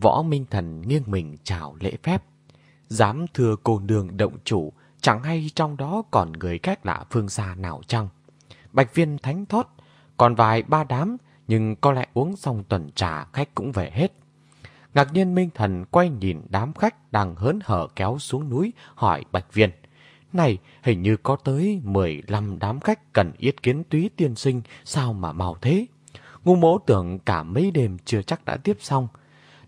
Võ Minh Thần nghiêng mình chào lễ phép. Dám thưa cô nương động chủ, chẳng hay trong đó còn người khác lạ phương xa nào chăng. Bạch viên thánh thốt, còn vài ba đám, nhưng có lẽ uống xong tuần trà khách cũng về hết. Ngạc nhiên Minh Thần quay nhìn đám khách đang hớn hở kéo xuống núi, hỏi Bạch Viên. Này, hình như có tới 15 đám khách cần yết kiến túy tiên sinh, sao mà mau thế? Ngu mỗ tưởng cả mấy đêm chưa chắc đã tiếp xong.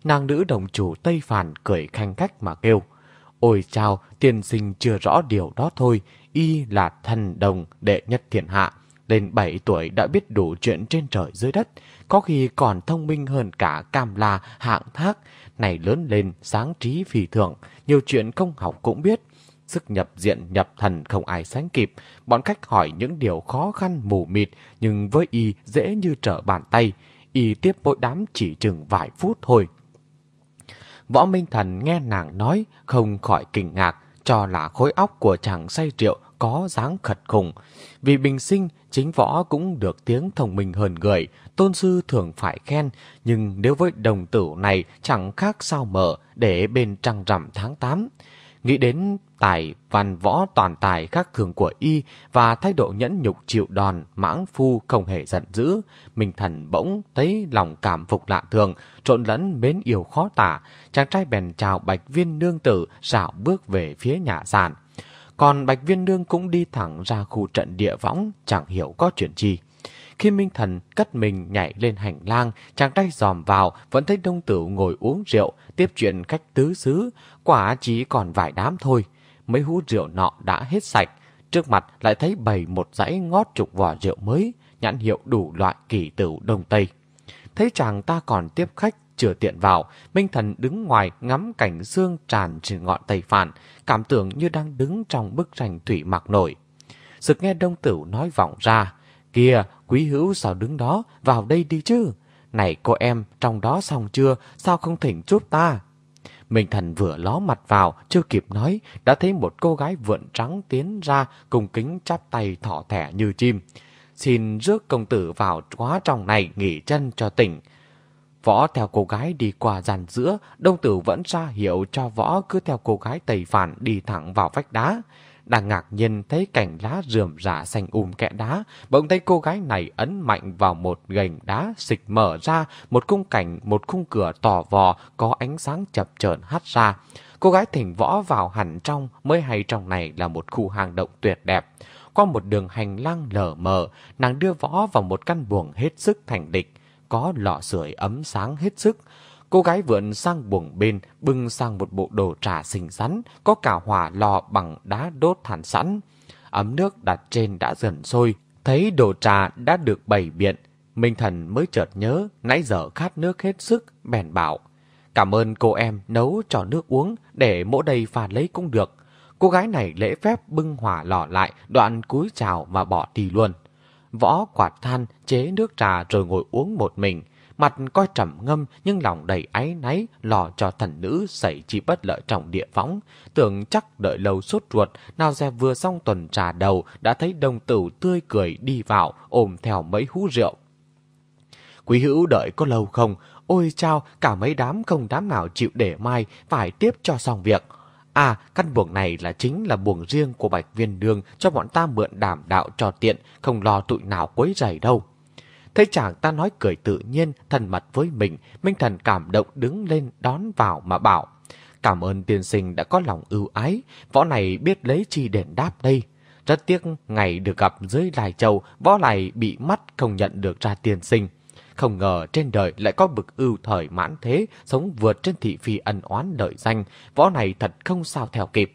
Nàng nữ đồng chủ Tây Phản cười khanh khách mà kêu. Ôi chào, tiên sinh chưa rõ điều đó thôi, y là thần đồng đệ nhất thiên hạ. Lên 7 tuổi đã biết đủ chuyện trên trời dưới đất, có khi còn thông minh hơn cả cam la hạng thác. Này lớn lên, sáng trí phi thường, nhiều chuyện không học cũng biết. Sức nhập diện nhập thần không ai sánh kịp, bọn khách hỏi những điều khó khăn mù mịt, nhưng với y dễ như trở bàn tay. Y tiếp mỗi đám chỉ chừng vài phút thôi. Võ Minh Thần nghe nàng nói không khỏi kinh ngạc, cho là khối óc của chàng say rượu có dáng khật khủng. Vì bình sinh, chính võ cũng được tiếng thông minh hơn người, tôn sư thường phải khen, nhưng nếu với đồng tử này chẳng khác sao mở để bên trăng rằm tháng 8. Nghĩ đến tài văn võ toàn tài khác thường của y và thái độ nhẫn nhục chịu đòn, mãng phu không hề giận dữ, mình Thần bỗng thấy lòng cảm phục lạ thường, trộn lẫn mến yêu khó tả, chàng trai bèn chào Bạch Viên Nương Tử rảo bước về phía nhà sàn. Còn Bạch Viên Nương cũng đi thẳng ra khu trận địa võng, chẳng hiểu có chuyện gì. Khi Minh Thần cất mình nhảy lên hành lang, chàng trai dòm vào, vẫn thấy đông tử ngồi uống rượu, tiếp chuyện cách tứ xứ, quả chỉ còn vài đám thôi. Mấy hũ rượu nọ đã hết sạch, trước mặt lại thấy bày một dãy ngót chục vỏ rượu mới, nhãn hiệu đủ loại kỳ tử Đông Tây. Thấy chàng ta còn tiếp khách, chưa tiện vào, Minh Thần đứng ngoài ngắm cảnh xương tràn trên ngọn tây phản, cảm tưởng như đang đứng trong bức tranh thủy mặc nổi. Sực nghe đông tử nói vọng ra, Kìa, quý hữu sao đứng đó, vào đây đi chứ. Này cô em, trong đó xong chưa, sao không thỉnh giúp ta? Minh Thần vừa ló mặt vào, chưa kịp nói, đã thấy một cô gái vượn trắng tiến ra, cùng kính chắp tay thỏ thẻ như chim. Xin rước công tử vào quá trong này nghỉ chân cho tỉnh. Võ theo cô gái đi qua dàn giữa, đông tử vẫn ra hiệu cho võ cứ theo cô gái tẩy phản đi thẳng vào vách đá. Đang ngạc nhiên thấy cảnh lá rườm rả xanh um kẽ đá, bỗng thấy cô gái này ấn mạnh vào một gành đá xịch mở ra một khung cảnh, một khung cửa tỏ vò có ánh sáng chập chờn hắt ra. Cô gái thỉnh võ vào hẳn trong mới hay trong này là một khu hang động tuyệt đẹp. Qua một đường hành lang lở mờ, nàng đưa võ vào một căn buồng hết sức thành địch, có lọ sưởi ấm sáng hết sức. Cô gái vượn sang buồng bên, bưng sang một bộ đồ trà xinh xắn, có cả hỏa lò bằng đá đốt thản sẵn. Ấm nước đặt trên đã dần sôi, thấy đồ trà đã được bày biện. Minh Thần mới chợt nhớ, nãy giờ khát nước hết sức, bèn bảo. Cảm ơn cô em nấu cho nước uống, để mỗi đây pha lấy cũng được. Cô gái này lễ phép bưng hỏa lò lại, đoạn cúi chào và bỏ đi luôn. Võ quạt than, chế nước trà rồi ngồi uống một mình. Mặt coi trầm ngâm nhưng lòng đầy áy náy lò cho thần nữ xảy chi bất lợi trong địa võng. Tưởng chắc đợi lâu sốt ruột, nào dè vừa xong tuần trà đầu đã thấy đồng tử tươi cười đi vào ôm theo mấy hú rượu. Quý hữu đợi có lâu không? Ôi chao, cả mấy đám không đám nào chịu để mai, phải tiếp cho xong việc. À, căn buồng này là chính là buồng riêng của Bạch Viên Đường cho bọn ta mượn đảm đạo cho tiện, không lo tụi nào quấy rầy đâu. Thấy chàng ta nói cười tự nhiên, thần mật với mình, Minh Thần cảm động đứng lên đón vào mà bảo. Cảm ơn tiên sinh đã có lòng ưu ái, võ này biết lấy chi đền đáp đây. Rất tiếc ngày được gặp dưới Lai Châu, võ này bị mắt không nhận được ra tiên sinh. Không ngờ trên đời lại có bực ưu thời mãn thế, sống vượt trên thị phi ân oán đợi danh, võ này thật không sao theo kịp.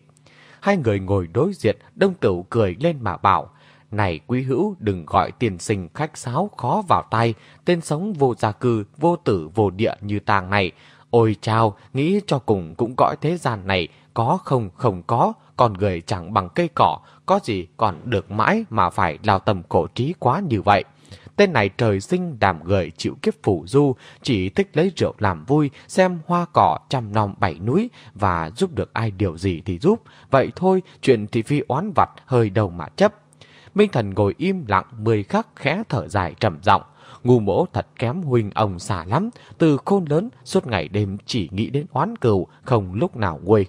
Hai người ngồi đối diện, đông tử cười lên mà bảo, này quý hữu đừng gọi tiền sinh khách sáo khó vào tay, tên sống vô gia cư, vô tử, vô địa như tàng này. Ôi chao, nghĩ cho cùng cũng cõi thế gian này, có không không có, còn người chẳng bằng cây cỏ, có gì còn được mãi mà phải lao tầm cổ trí quá như vậy. Tên này trời sinh đàm gợi chịu kiếp phủ du, chỉ thích lấy rượu làm vui, xem hoa cỏ trăm non bảy núi và giúp được ai điều gì thì giúp. Vậy thôi, chuyện thì phi oán vặt hơi đầu mà chấp. Minh Thần ngồi im lặng mười khắc khẽ thở dài trầm giọng. Ngu mỗ thật kém huynh ông xả lắm, từ khôn lớn suốt ngày đêm chỉ nghĩ đến oán cừu, không lúc nào nguôi.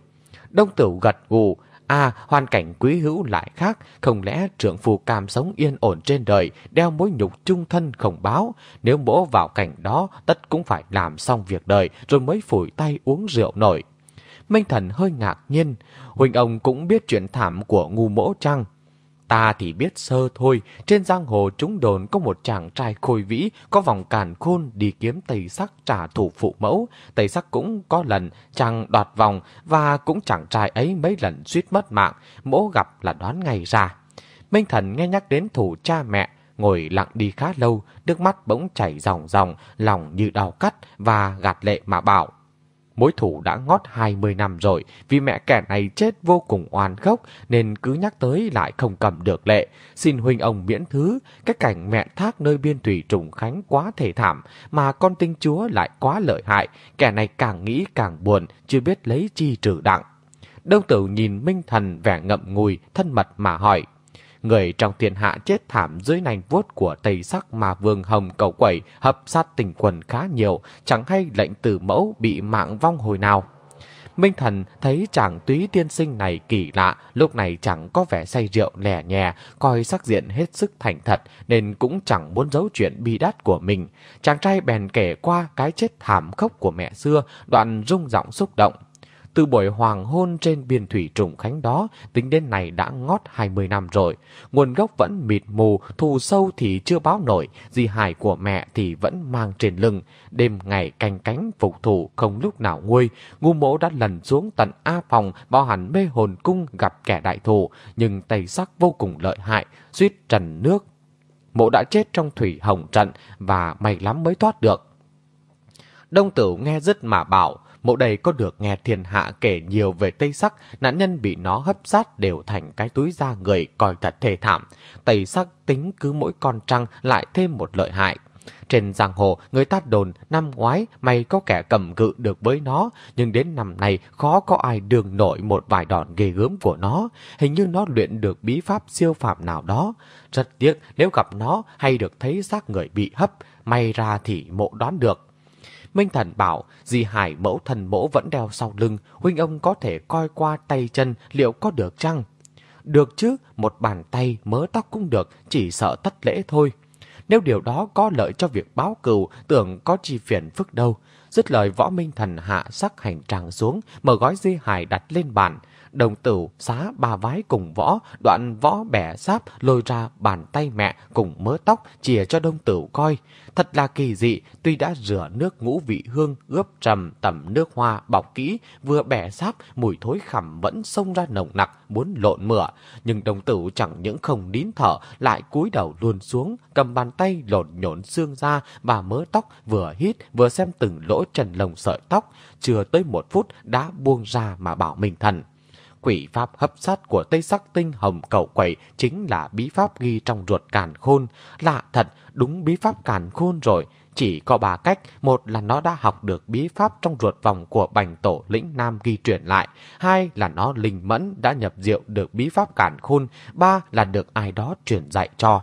Đông tử gật gù, À, hoàn cảnh quý hữu lại khác, không lẽ trưởng phù cam sống yên ổn trên đời, đeo mối nhục chung thân không báo. Nếu bố vào cảnh đó, tất cũng phải làm xong việc đời, rồi mới phủi tay uống rượu nổi. Minh thần hơi ngạc nhiên, Huỳnh ông cũng biết chuyện thảm của ngu mỗ trăng. Ta thì biết sơ thôi, trên giang hồ chúng đồn có một chàng trai khôi vĩ, có vòng càn khôn đi kiếm Tây Sắc trả thủ phụ mẫu. Tây Sắc cũng có lần chàng đoạt vòng và cũng chàng trai ấy mấy lần suýt mất mạng, mỗ gặp là đoán ngay ra. Minh Thần nghe nhắc đến thủ cha mẹ, ngồi lặng đi khá lâu, nước mắt bỗng chảy ròng ròng, lòng như đau cắt và gạt lệ mà bảo mối thủ đã ngót 20 năm rồi, vì mẹ kẻ này chết vô cùng oan khốc nên cứ nhắc tới lại không cầm được lệ. Xin huynh ông miễn thứ, cái cảnh mẹ thác nơi biên thủy trùng khánh quá thể thảm, mà con tinh chúa lại quá lợi hại, kẻ này càng nghĩ càng buồn, chưa biết lấy chi trừ đặng. Đông tử nhìn Minh Thần vẻ ngậm ngùi, thân mật mà hỏi. Người trong thiên hạ chết thảm dưới nành vuốt của Tây Sắc mà Vương Hồng cầu quẩy hấp sát tình quần khá nhiều, chẳng hay lệnh tử mẫu bị mạng vong hồi nào. Minh Thần thấy chàng túy tiên sinh này kỳ lạ, lúc này chẳng có vẻ say rượu lẻ nhè coi sắc diện hết sức thành thật, nên cũng chẳng muốn giấu chuyện bi đát của mình. Chàng trai bèn kể qua cái chết thảm khốc của mẹ xưa, đoạn rung giọng xúc động. Từ buổi hoàng hôn trên biển thủy trùng khánh đó, tính đến này đã ngót 20 năm rồi. Nguồn gốc vẫn mịt mù, thù sâu thì chưa báo nổi, di hài của mẹ thì vẫn mang trên lưng. Đêm ngày canh cánh phục thủ không lúc nào nguôi, ngu mỗ đã lần xuống tận A phòng bao hẳn mê hồn cung gặp kẻ đại thù, nhưng tây sắc vô cùng lợi hại, suýt trần nước. Mộ đã chết trong thủy hồng trận và may lắm mới thoát được. Đông tử nghe dứt mà bảo, Mộ đầy có được nghe thiên hạ kể nhiều về Tây Sắc, nạn nhân bị nó hấp sát đều thành cái túi da người coi thật thê thảm. Tây Sắc tính cứ mỗi con trăng lại thêm một lợi hại. Trên giang hồ, người ta đồn năm ngoái may có kẻ cầm cự được với nó, nhưng đến năm nay khó có ai đường nổi một vài đòn ghê gớm của nó. Hình như nó luyện được bí pháp siêu phạm nào đó. Rất tiếc nếu gặp nó hay được thấy xác người bị hấp, may ra thì mộ đoán được. Minh Thần bảo, dì Hải mẫu thần mẫu vẫn đeo sau lưng, huynh ông có thể coi qua tay chân liệu có được chăng? Được chứ, một bàn tay mớ tóc cũng được, chỉ sợ tất lễ thôi. Nếu điều đó có lợi cho việc báo cừu, tưởng có chi phiền phức đâu. Dứt lời võ minh thần hạ sắc hành tràng xuống, mở gói di hải đặt lên bàn. Đồng tử xá ba vái cùng võ, đoạn võ bẻ sáp lôi ra bàn tay mẹ cùng mớ tóc chìa cho đông tử coi. Thật là kỳ dị, tuy đã rửa nước ngũ vị hương, ướp trầm tẩm nước hoa bọc kỹ, vừa bẻ sáp, mùi thối khẩm vẫn xông ra nồng nặc, muốn lộn mửa. Nhưng đồng tử chẳng những không nín thở, lại cúi đầu luôn xuống, cầm bàn tay lột nhổn xương ra và mớ tóc, vừa hít vừa xem từng lỗ trần lồng sợi tóc. Chưa tới một phút đã buông ra mà bảo mình thần. Quỷ pháp hấp sát của Tây Sắc Tinh Hồng Cầu Quẩy chính là bí pháp ghi trong ruột càn khôn. Lạ thật, đúng bí pháp càn khôn rồi. Chỉ có ba cách, một là nó đã học được bí pháp trong ruột vòng của bành tổ lĩnh nam ghi truyền lại, hai là nó linh mẫn đã nhập diệu được bí pháp càn khôn, ba là được ai đó truyền dạy cho.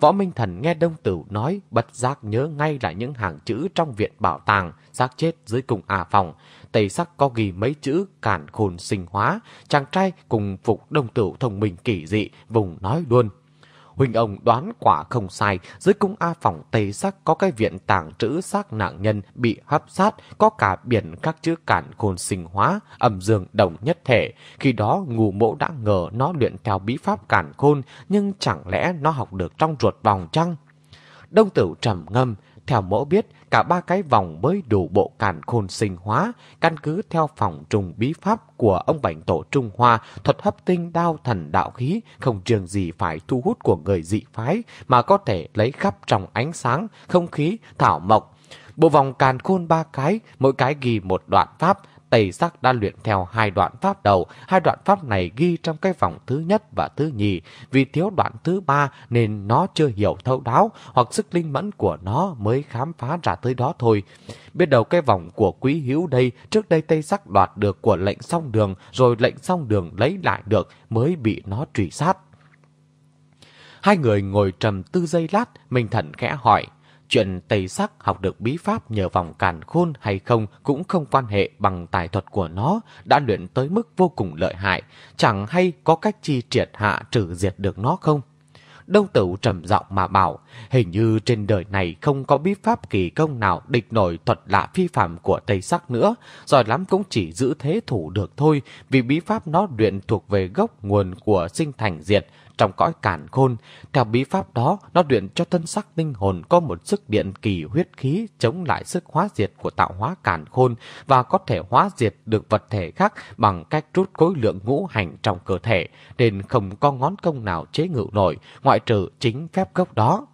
Võ Minh Thần nghe Đông Tử nói, bật giác nhớ ngay lại những hàng chữ trong viện bảo tàng, xác chết dưới cùng à phòng. Tây sắc có ghi mấy chữ cản khôn sinh hóa, chàng trai cùng phục Đông Tử thông minh kỳ dị, vùng nói luôn. huỳnh ông đoán quả không sai, dưới cung A phòng Tây Sắc có cái viện tàng trữ xác nạn nhân bị hấp sát, có cả biển các chữ cản khôn sinh hóa, âm dương đồng nhất thể. Khi đó ngù mộ đã ngờ nó luyện theo bí pháp cản khôn, nhưng chẳng lẽ nó học được trong ruột vòng chăng? Đông tử trầm ngâm, theo mẫu biết, cả ba cái vòng mới đủ bộ càn khôn sinh hóa, căn cứ theo phòng trùng bí pháp của ông Bảnh Tổ Trung Hoa, thuật hấp tinh đao thần đạo khí, không trường gì phải thu hút của người dị phái, mà có thể lấy khắp trong ánh sáng, không khí, thảo mộc. Bộ vòng càn khôn ba cái, mỗi cái ghi một đoạn pháp, Tây Sắc đã luyện theo hai đoạn pháp đầu, hai đoạn pháp này ghi trong cái vòng thứ nhất và thứ nhì. Vì thiếu đoạn thứ ba nên nó chưa hiểu thấu đáo, hoặc sức linh mẫn của nó mới khám phá ra tới đó thôi. Biết đầu cái vòng của quý hiếu đây, trước đây Tây Sắc đoạt được của lệnh song đường, rồi lệnh song đường lấy lại được mới bị nó truy sát. Hai người ngồi trầm tư giây lát, Minh Thần khẽ hỏi. Chuyện Tây Sắc học được bí pháp nhờ vòng càn khôn hay không cũng không quan hệ bằng tài thuật của nó, đã luyện tới mức vô cùng lợi hại, chẳng hay có cách chi triệt hạ trừ diệt được nó không? Đông Tử trầm giọng mà bảo, hình như trên đời này không có bí pháp kỳ công nào địch nổi thuật lạ phi phạm của Tây Sắc nữa, giỏi lắm cũng chỉ giữ thế thủ được thôi, vì bí pháp nó luyện thuộc về gốc nguồn của sinh thành diệt, trong cõi cản khôn. Theo bí pháp đó, nó luyện cho thân sắc linh hồn có một sức điện kỳ huyết khí chống lại sức hóa diệt của tạo hóa cản khôn và có thể hóa diệt được vật thể khác bằng cách rút khối lượng ngũ hành trong cơ thể, nên không có ngón công nào chế ngự nổi, ngoại trừ chính phép gốc đó.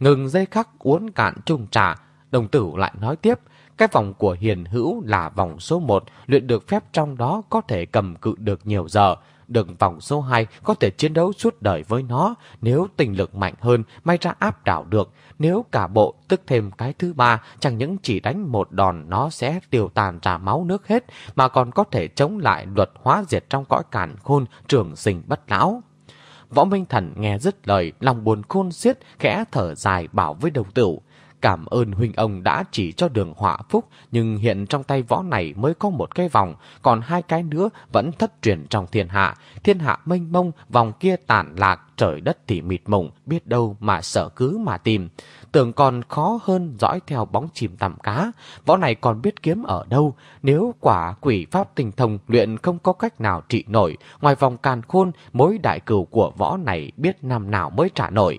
Ngừng dây khắc uốn cạn trung trà, đồng tử lại nói tiếp, cái vòng của hiền hữu là vòng số 1, luyện được phép trong đó có thể cầm cự được nhiều giờ, đường vòng số 2 có thể chiến đấu suốt đời với nó, nếu tình lực mạnh hơn, may ra áp đảo được. Nếu cả bộ tức thêm cái thứ ba, chẳng những chỉ đánh một đòn nó sẽ tiêu tàn ra máu nước hết, mà còn có thể chống lại luật hóa diệt trong cõi cản khôn, trường sinh bất lão. Võ Minh Thần nghe dứt lời, lòng buồn khôn xiết, khẽ thở dài bảo với đồng tửu. Cảm ơn huynh ông đã chỉ cho đường họa phúc, nhưng hiện trong tay võ này mới có một cái vòng, còn hai cái nữa vẫn thất truyền trong thiên hạ. Thiên hạ mênh mông, vòng kia tản lạc, trời đất thì mịt mùng, biết đâu mà sợ cứ mà tìm. Tưởng còn khó hơn dõi theo bóng chìm tầm cá, võ này còn biết kiếm ở đâu. Nếu quả quỷ pháp tình thông luyện không có cách nào trị nổi, ngoài vòng càn khôn, mối đại cửu của võ này biết năm nào mới trả nổi.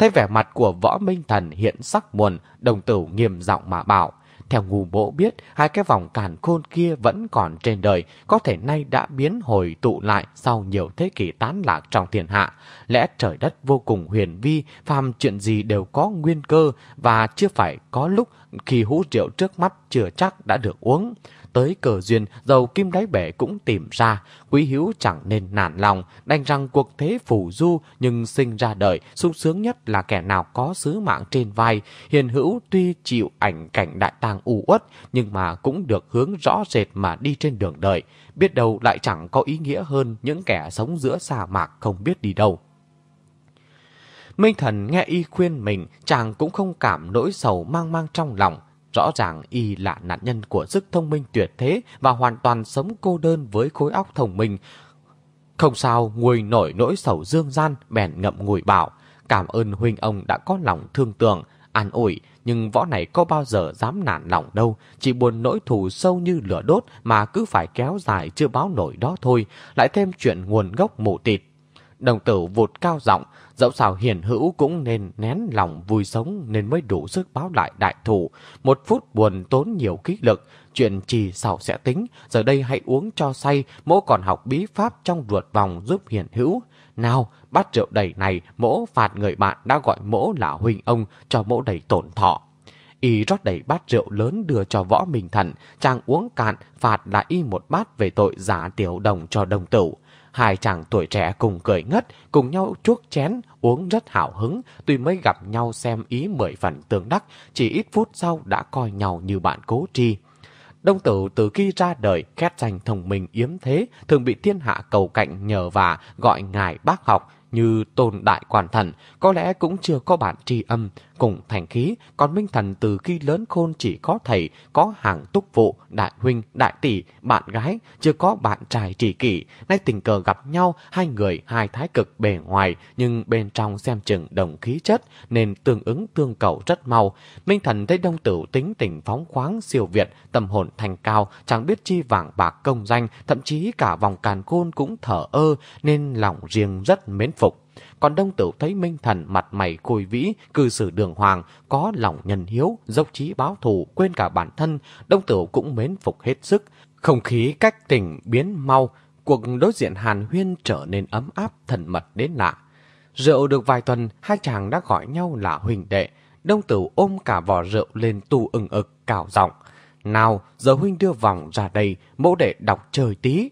Thấy vẻ mặt của võ minh thần hiện sắc buồn, đồng tử nghiêm giọng mà bảo. Theo ngu bộ biết, hai cái vòng càn khôn kia vẫn còn trên đời, có thể nay đã biến hồi tụ lại sau nhiều thế kỷ tán lạc trong thiên hạ. Lẽ trời đất vô cùng huyền vi, phàm chuyện gì đều có nguyên cơ và chưa phải có lúc khi hũ rượu trước mắt chưa chắc đã được uống tới cờ duyên, dầu kim đáy bể cũng tìm ra. Quý hiếu chẳng nên nản lòng, đành rằng cuộc thế phủ du nhưng sinh ra đời, sung sướng nhất là kẻ nào có sứ mạng trên vai. Hiền hữu tuy chịu ảnh cảnh đại tàng u uất, nhưng mà cũng được hướng rõ rệt mà đi trên đường đời. Biết đâu lại chẳng có ý nghĩa hơn những kẻ sống giữa sa mạc không biết đi đâu. Minh thần nghe y khuyên mình, chàng cũng không cảm nỗi sầu mang mang trong lòng. Rõ ràng y là nạn nhân của sức thông minh tuyệt thế và hoàn toàn sống cô đơn với khối óc thông minh. Không sao nguôi nổi nỗi sầu dương gian bèn ngậm ngùi bảo. Cảm ơn huynh ông đã có lòng thương tưởng, an ủi, nhưng võ này có bao giờ dám nản lòng đâu, chỉ buồn nỗi thù sâu như lửa đốt mà cứ phải kéo dài chưa báo nổi đó thôi, lại thêm chuyện nguồn gốc mù tịt. Đồng tử vụt cao giọng, dẫu sao hiền hữu cũng nên nén lòng vui sống nên mới đủ sức báo lại đại thủ. Một phút buồn tốn nhiều khí lực, chuyện trì sau sẽ tính, giờ đây hãy uống cho say, mỗ còn học bí pháp trong ruột vòng giúp hiền hữu. Nào, bát rượu đầy này, mỗ phạt người bạn đã gọi mỗ là huynh ông cho mỗ đầy tổn thọ. Y rót đầy bát rượu lớn đưa cho võ minh thần, chàng uống cạn, phạt lại y một bát về tội giả tiểu đồng cho đồng tử. Hai chàng tuổi trẻ cùng cười ngất, cùng nhau chuốc chén, uống rất hào hứng, tuy mới gặp nhau xem ý mười phần tương đắc, chỉ ít phút sau đã coi nhau như bạn cố tri. Đông tử từ khi ra đời, khét danh thông minh yếm thế, thường bị thiên hạ cầu cạnh nhờ và gọi ngài bác học, như tôn đại quản thần, có lẽ cũng chưa có bản tri âm, cùng thành khí, còn Minh Thần từ khi lớn khôn chỉ có thầy, có hàng túc phụ, đại huynh, đại tỷ, bạn gái, chưa có bạn trai trì kỷ. Nay tình cờ gặp nhau, hai người, hai thái cực bề ngoài, nhưng bên trong xem chừng đồng khí chất, nên tương ứng tương cầu rất mau. Minh Thần thấy đông tử tính tình phóng khoáng siêu việt, tâm hồn thành cao, chẳng biết chi vàng bạc công danh, thậm chí cả vòng càn khôn cũng thở ơ, nên lòng riêng rất mến. Còn đông tử thấy Minh Thần mặt mày khôi vĩ, cư xử đường hoàng, có lòng nhân hiếu, dốc trí báo thù, quên cả bản thân, đông tử cũng mến phục hết sức. Không khí cách tình biến mau, cuộc đối diện hàn huyên trở nên ấm áp, thần mật đến lạ. Rượu được vài tuần, hai chàng đã gọi nhau là huỳnh đệ. Đông tử ôm cả vò rượu lên tu ưng ực, cào giọng. Nào, giờ huynh đưa vòng ra đây, mẫu đệ đọc trời tí.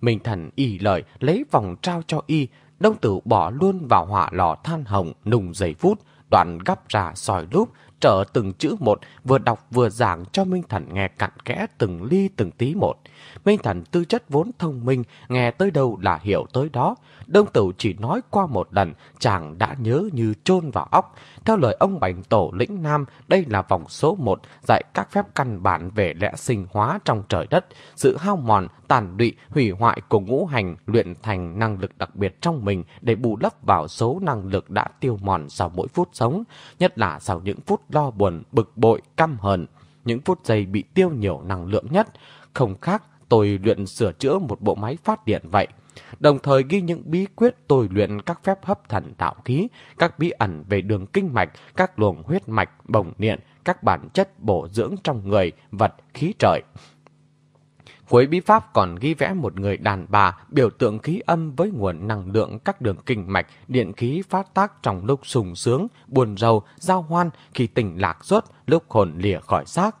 Minh thần y lời, lấy vòng trao cho y. Đông tử bỏ luôn vào hỏa lò than hồng, nùng giây phút, đoạn gắp ra sỏi lúp, trở từng chữ một, vừa đọc vừa giảng cho Minh Thần nghe cặn kẽ từng ly từng tí một. Minh Thần tư chất vốn thông minh, nghe tới đâu là hiểu tới đó. Đông Tử chỉ nói qua một lần, chàng đã nhớ như chôn vào óc. Theo lời ông Bành Tổ lĩnh Nam, đây là vòng số 1, dạy các phép căn bản về lẽ sinh hóa trong trời đất, sự hao mòn, tàn lụy, hủy hoại của ngũ hành luyện thành năng lực đặc biệt trong mình để bù lấp vào số năng lực đã tiêu mòn sau mỗi phút sống, nhất là sau những phút lo buồn, bực bội, căm hờn. Những phút giây bị tiêu nhiều năng lượng nhất, không khác tôi luyện sửa chữa một bộ máy phát điện vậy. Đồng thời ghi những bí quyết tôi luyện các phép hấp thần tạo khí, các bí ẩn về đường kinh mạch, các luồng huyết mạch, bồng niệm, các bản chất bổ dưỡng trong người, vật, khí trời. Cuối bí pháp còn ghi vẽ một người đàn bà biểu tượng khí âm với nguồn năng lượng các đường kinh mạch, điện khí phát tác trong lúc sùng sướng, buồn rầu, giao hoan khi tỉnh lạc rốt, lúc hồn lìa khỏi xác.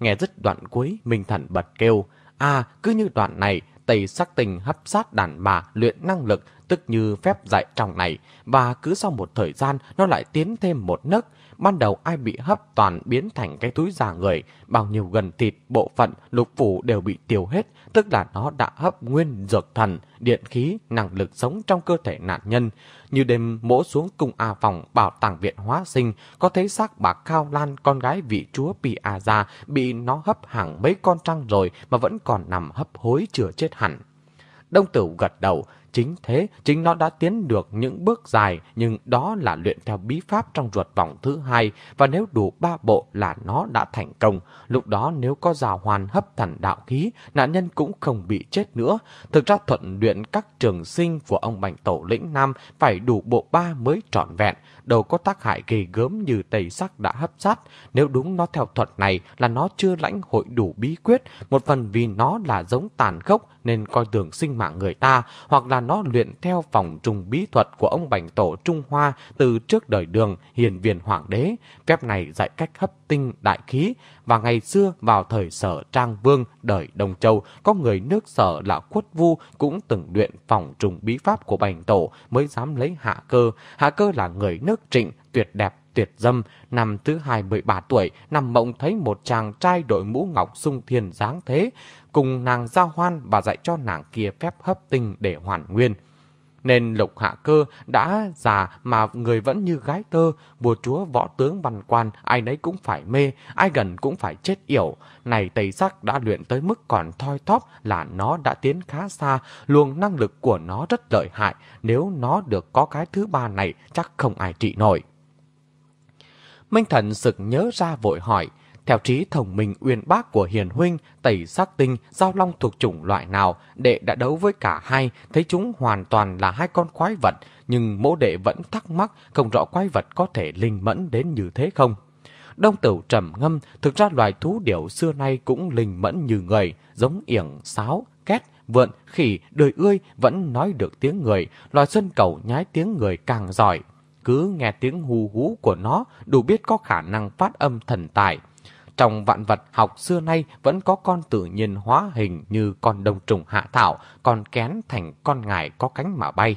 Nghe dứt đoạn cuối, Minh Thần bật kêu, à cứ như đoạn này, tây sắc tình hấp sát đàn bà luyện năng lực, tức như phép dạy trong này, và cứ sau một thời gian nó lại tiến thêm một nấc, ban đầu ai bị hấp toàn biến thành cái túi già người, bao nhiêu gần thịt, bộ phận, lục phủ đều bị tiêu hết, tức là nó đã hấp nguyên dược thần, điện khí, năng lực sống trong cơ thể nạn nhân. Như đêm mỗ xuống cung A phòng bảo tàng viện hóa sinh, có thấy xác bà Cao Lan, con gái vị chúa pi A Gia, bị nó hấp hàng mấy con trăng rồi mà vẫn còn nằm hấp hối chưa chết hẳn. Đông tử gật đầu, Chính thế, chính nó đã tiến được những bước dài, nhưng đó là luyện theo bí pháp trong ruột vòng thứ hai, và nếu đủ ba bộ là nó đã thành công. Lúc đó nếu có rào hoàn hấp thần đạo khí, nạn nhân cũng không bị chết nữa. Thực ra thuận luyện các trường sinh của ông Bành Tổ lĩnh Nam phải đủ bộ ba mới trọn vẹn, đâu có tác hại ghê gớm như tẩy sắc đã hấp sát. Nếu đúng nó theo thuật này là nó chưa lãnh hội đủ bí quyết, một phần vì nó là giống tàn khốc nên coi thường sinh mạng người ta, hoặc là nó luyện theo phòng trùng bí thuật của ông Bành Tổ Trung Hoa từ trước đời đường hiền viền hoàng đế. Phép này dạy cách hấp tinh đại khí, và ngày xưa vào thời sở Trang Vương đời Đông Châu, có người nước sở là khuất vu cũng từng luyện phòng trùng bí pháp của Bành Tổ mới dám lấy hạ cơ. Hạ cơ là người nước trịnh, tuyệt đẹp tuyệt dâm, năm thứ 23 tuổi, nằm mộng thấy một chàng trai đội mũ ngọc sung thiên dáng thế, cùng nàng giao hoan và dạy cho nàng kia phép hấp tinh để hoàn nguyên. Nên lục hạ cơ đã già mà người vẫn như gái tơ, bùa chúa võ tướng văn quan, ai nấy cũng phải mê, ai gần cũng phải chết yểu. Này tây sắc đã luyện tới mức còn thoi thóp là nó đã tiến khá xa, luồng năng lực của nó rất lợi hại, nếu nó được có cái thứ ba này chắc không ai trị nổi. Minh Thần sực nhớ ra vội hỏi, theo trí thông minh uyên bác của hiền huynh, tẩy sắc tinh, giao long thuộc chủng loại nào, đệ đã đấu với cả hai, thấy chúng hoàn toàn là hai con quái vật, nhưng mỗ đệ vẫn thắc mắc không rõ quái vật có thể linh mẫn đến như thế không. Đông tử trầm ngâm, thực ra loài thú điểu xưa nay cũng linh mẫn như người, giống yểng, sáo, két, vượn, khỉ, đời ươi vẫn nói được tiếng người, loài xuân cầu nhái tiếng người càng giỏi. Cứ nghe tiếng hù hú của nó, đủ biết có khả năng phát âm thần tài. Trong vạn vật học xưa nay vẫn có con tự nhiên hóa hình như con đông trùng hạ thảo, con kén thành con ngải có cánh mà bay.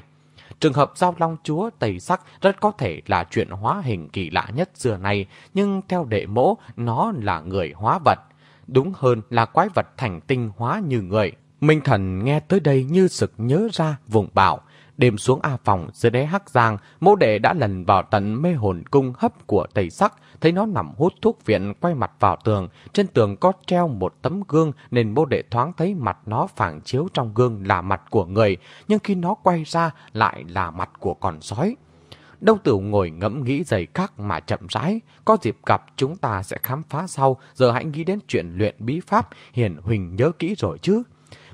Trường hợp giao long chúa tây sắc rất có thể là chuyện hóa hình kỳ lạ nhất xưa nay, nhưng theo đệ mỗ, nó là người hóa vật. Đúng hơn là quái vật thành tinh hóa như người. Minh thần nghe tới đây như sực nhớ ra vùng bảo, Đêm xuống A phòng dưới đế hắc giang, mô đệ đã lần vào tận mê hồn cung hấp của Tây Sắc, thấy nó nằm hút thuốc viện quay mặt vào tường. Trên tường có treo một tấm gương nên mô đệ thoáng thấy mặt nó phản chiếu trong gương là mặt của người, nhưng khi nó quay ra lại là mặt của con sói. Đông Tửu ngồi ngẫm nghĩ giày khắc mà chậm rãi, có dịp gặp chúng ta sẽ khám phá sau, giờ hãy nghĩ đến chuyện luyện bí pháp, hiền huỳnh nhớ kỹ rồi chứ.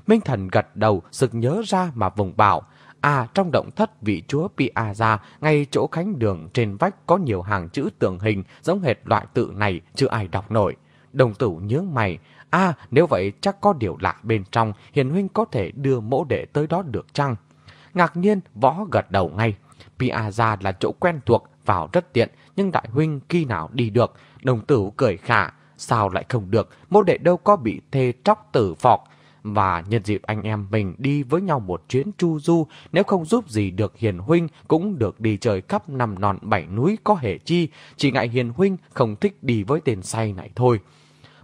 Minh thần gật đầu, sực nhớ ra mà vùng bảo, À, trong động thất vị chúa Piazza, ngay chỗ khánh đường trên vách có nhiều hàng chữ tượng hình giống hệt loại tự này chưa ai đọc nổi. Đồng tử nhướng mày. À, nếu vậy chắc có điều lạ bên trong, hiền huynh có thể đưa mẫu đệ tới đó được chăng? Ngạc nhiên, võ gật đầu ngay. Piazza là chỗ quen thuộc, vào rất tiện, nhưng đại huynh khi nào đi được? Đồng tử cười khả. Sao lại không được? Mẫu đệ đâu có bị thê tróc tử phọc. Và nhân dịp anh em mình đi với nhau một chuyến chu du, nếu không giúp gì được Hiền Huynh, cũng được đi chơi khắp năm non bảy núi có hệ chi, chỉ ngại Hiền Huynh không thích đi với tên say này thôi.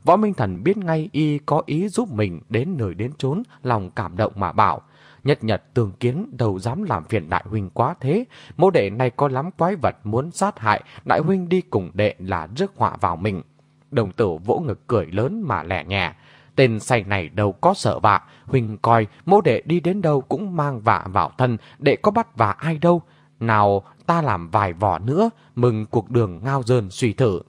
Võ Minh Thần biết ngay y có ý giúp mình đến nơi đến chốn, lòng cảm động mà bảo. Nhật nhật tường kiến đầu dám làm phiền đại huynh quá thế. Mô đệ này có lắm quái vật muốn sát hại, đại huynh đi cùng đệ là rước họa vào mình. Đồng tử vỗ ngực cười lớn mà lẻ nhẹ. Tên say này đâu có sợ vạ, huynh coi mô đệ đi đến đâu cũng mang vạ vào thân, đệ có bắt vạ ai đâu. Nào ta làm vài vỏ nữa, mừng cuộc đường ngao dơn suy thử.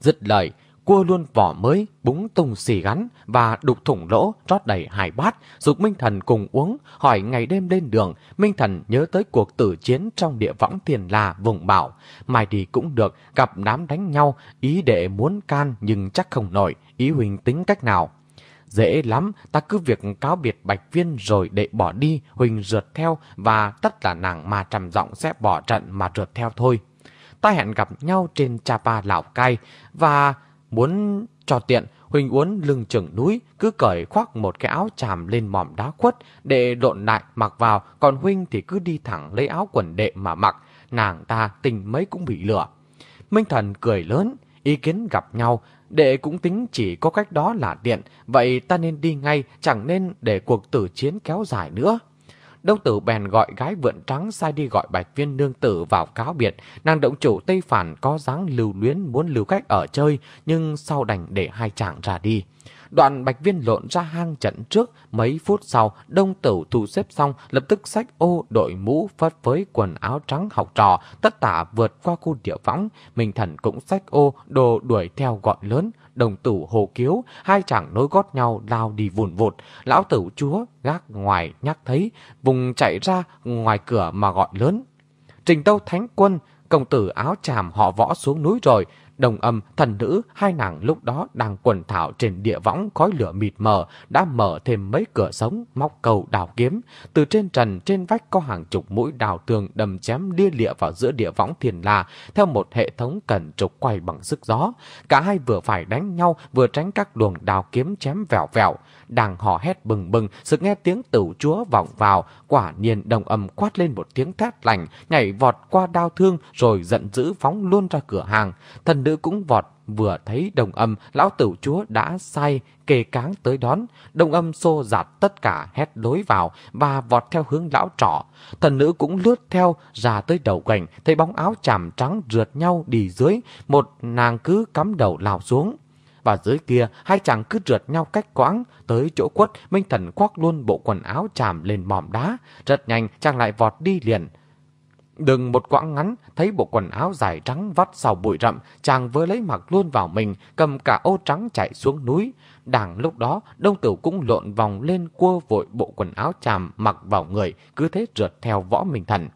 Dứt lời, cua luôn vỏ mới, búng tung xì gắn và đục thủng lỗ trót đầy hải bát, dục Minh Thần cùng uống, hỏi ngày đêm lên đường, Minh Thần nhớ tới cuộc tử chiến trong địa võng tiền là vùng bảo. Mai đi cũng được, gặp đám đánh nhau, ý đệ muốn can nhưng chắc không nổi, ý Huỳnh tính cách nào. Dễ lắm, ta cứ việc cáo biệt Bạch Viên rồi đệ bỏ đi, Huỳnh rượt theo và tất cả nàng mà trầm giọng sẽ bỏ trận mà rượt theo thôi. Ta hẹn gặp nhau trên Chapa Lào Cai và muốn cho tiện, Huỳnh uốn lưng chừng núi, cứ cởi khoác một cái áo chàm lên mỏm đá khuất để lộn lại mặc vào, còn Huynh thì cứ đi thẳng lấy áo quần đệ mà mặc, nàng ta tình mấy cũng bị lửa. Minh Thần cười lớn, ý kiến gặp nhau, đệ cũng tính chỉ có cách đó là tiện, vậy ta nên đi ngay, chẳng nên để cuộc tử chiến kéo dài nữa. Đông tử bèn gọi gái vượn trắng sai đi gọi bạch viên nương tử vào cáo biệt. Nàng động chủ Tây Phản có dáng lưu luyến muốn lưu khách ở chơi, nhưng sau đành để hai chàng ra đi. Đoạn bạch viên lộn ra hang trận trước, mấy phút sau, đông tử thu xếp xong, lập tức sách ô đội mũ phất với quần áo trắng học trò, tất tả vượt qua khu địa võng. Minh thần cũng sách ô, đồ đuổi theo gọi lớn, đồng tử hồ kiếu, hai chàng nối gót nhau lao đi vùn vụt. Lão tử chúa gác ngoài nhắc thấy, vùng chạy ra ngoài cửa mà gọi lớn. Trình tâu thánh quân, công tử áo chàm họ võ xuống núi rồi, Đồng âm, thần nữ, hai nàng lúc đó đang quần thảo trên địa võng khói lửa mịt mờ, đã mở thêm mấy cửa sống, móc cầu đào kiếm. Từ trên trần, trên vách có hàng chục mũi đào tường đầm chém lia lịa vào giữa địa võng thiền la, theo một hệ thống cần trục quay bằng sức gió. Cả hai vừa phải đánh nhau, vừa tránh các luồng đào kiếm chém vẹo vẹo. Đang hò hét bừng bừng, sự nghe tiếng tửu chúa vọng vào, quả nhiên đồng âm quát lên một tiếng thét lành, nhảy vọt qua đao thương rồi giận dữ phóng luôn ra cửa hàng. Thần nữ cũng vọt, vừa thấy đồng âm, lão tửu chúa đã sai, kề cáng tới đón. Đồng âm xô giạt tất cả hét đối vào và vọt theo hướng lão trọ. Thần nữ cũng lướt theo ra tới đầu gành, thấy bóng áo chàm trắng rượt nhau đi dưới, một nàng cứ cắm đầu lao xuống. Và dưới kia, hai chàng cứ rượt nhau cách quãng, tới chỗ quất, Minh Thần khoác luôn bộ quần áo chàm lên mỏm đá. Rất nhanh, chàng lại vọt đi liền. Đừng một quãng ngắn, thấy bộ quần áo dài trắng vắt sau bụi rậm, chàng vừa lấy mặc luôn vào mình, cầm cả ô trắng chạy xuống núi. Đảng lúc đó, đông tử cũng lộn vòng lên cua vội bộ quần áo chàm mặc vào người, cứ thế rượt theo võ minh thần.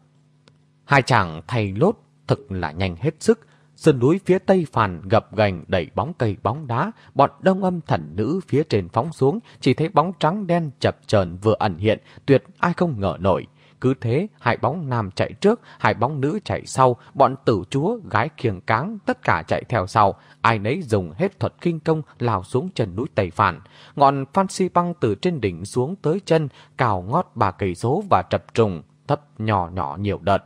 Hai chàng thay lốt, thực là nhanh hết sức. Sơn núi phía tây phàn gập gành đầy bóng cây bóng đá, bọn đông âm thần nữ phía trên phóng xuống, chỉ thấy bóng trắng đen chập chờn vừa ẩn hiện, tuyệt ai không ngờ nổi. Cứ thế, hai bóng nam chạy trước, hai bóng nữ chạy sau, bọn tử chúa, gái kiềng cáng, tất cả chạy theo sau. Ai nấy dùng hết thuật kinh công lao xuống chân núi Tây Phản. Ngọn phan si băng từ trên đỉnh xuống tới chân, cào ngót bà cây số và chập trùng, thấp nhỏ nhỏ nhiều đợt.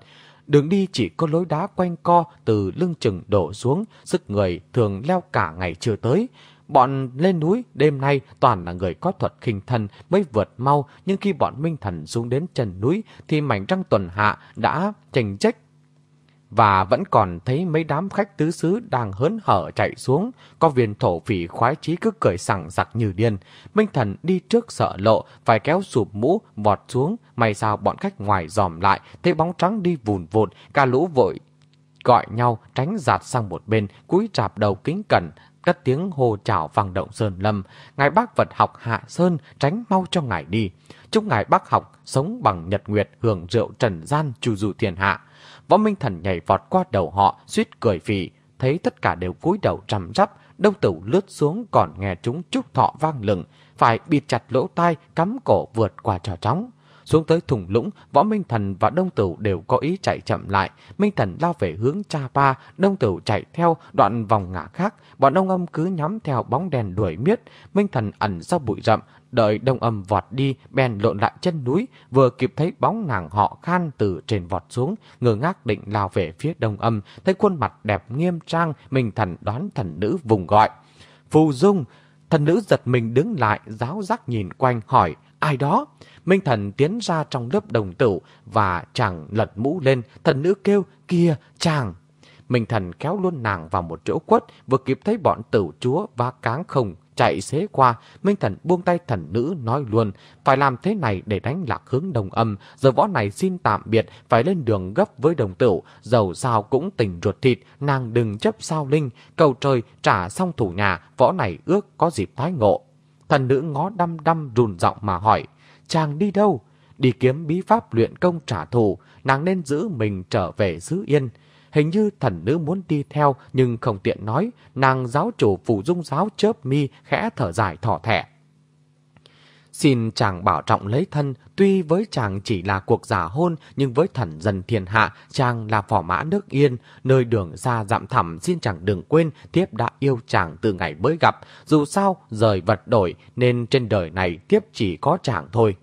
Đường đi chỉ có lối đá quanh co từ lưng chừng đổ xuống, sức người thường leo cả ngày chưa tới. Bọn lên núi đêm nay toàn là người có thuật khinh thân mới vượt mau, nhưng khi bọn Minh Thần xuống đến chân núi thì mảnh trăng tuần hạ đã chành trách và vẫn còn thấy mấy đám khách tứ xứ đang hớn hở chạy xuống, có viên thổ phỉ khoái chí cứ cười sẵn giặc như điên. Minh thần đi trước sợ lộ, phải kéo sụp mũ, vọt xuống, may sao bọn khách ngoài dòm lại, thấy bóng trắng đi vùn vụt, cả lũ vội gọi nhau tránh giạt sang một bên, cúi chạp đầu kính cẩn, cất tiếng hô chào vang động sơn lâm. Ngài bác vật học hạ sơn tránh mau cho ngài đi. chúc ngài bác học, sống bằng nhật nguyệt, hưởng rượu trần gian, chu du thiên hạ. Võ Minh Thần nhảy vọt qua đầu họ, suýt cười phì, thấy tất cả đều cúi đầu trầm rắp, đông tử lướt xuống còn nghe chúng chúc thọ vang lừng, phải bịt chặt lỗ tai, cắm cổ vượt qua trò trống. Xuống tới thùng lũng, Võ Minh Thần và Đông Tử đều có ý chạy chậm lại. Minh Thần lao về hướng Cha Pa, Đông Tử chạy theo đoạn vòng ngã khác. Bọn Đông Âm cứ nhắm theo bóng đèn đuổi miết. Minh Thần ẩn sau bụi rậm, đợi Đông Âm vọt đi, bèn lộn lại chân núi, vừa kịp thấy bóng nàng họ khan từ trên vọt xuống, ngơ ngác định lao về phía Đông Âm, thấy khuôn mặt đẹp nghiêm trang, Minh Thần đoán thần nữ vùng gọi. Phù Dung, thần nữ giật mình đứng lại, giáo giác nhìn quanh hỏi, ai đó? Minh thần tiến ra trong lớp đồng tử và chàng lật mũ lên, thần nữ kêu, kia, chàng. Minh thần kéo luôn nàng vào một chỗ quất, vừa kịp thấy bọn tử chúa và cáng không chạy xế qua. Minh thần buông tay thần nữ nói luôn, phải làm thế này để đánh lạc hướng đồng âm. Giờ võ này xin tạm biệt, phải lên đường gấp với đồng tử. Dầu sao cũng tình ruột thịt, nàng đừng chấp sao linh. Cầu trời trả xong thủ nhà, võ này ước có dịp tái ngộ. Thần nữ ngó đăm đăm rùn giọng mà hỏi, chàng đi đâu? Đi kiếm bí pháp luyện công trả thù, nàng nên giữ mình trở về xứ yên. Hình như thần nữ muốn đi theo nhưng không tiện nói, nàng giáo chủ phủ dung giáo chớp mi khẽ thở dài thỏ thẻ. Xin chàng bảo trọng lấy thân, tuy với chàng chỉ là cuộc giả hôn, nhưng với thần dân thiên hạ, chàng là phỏ mã nước yên, nơi đường xa dặm thẳm xin chàng đừng quên, tiếp đã yêu chàng từ ngày mới gặp. Dù sao, rời vật đổi, nên trên đời này tiếp chỉ có chàng thôi.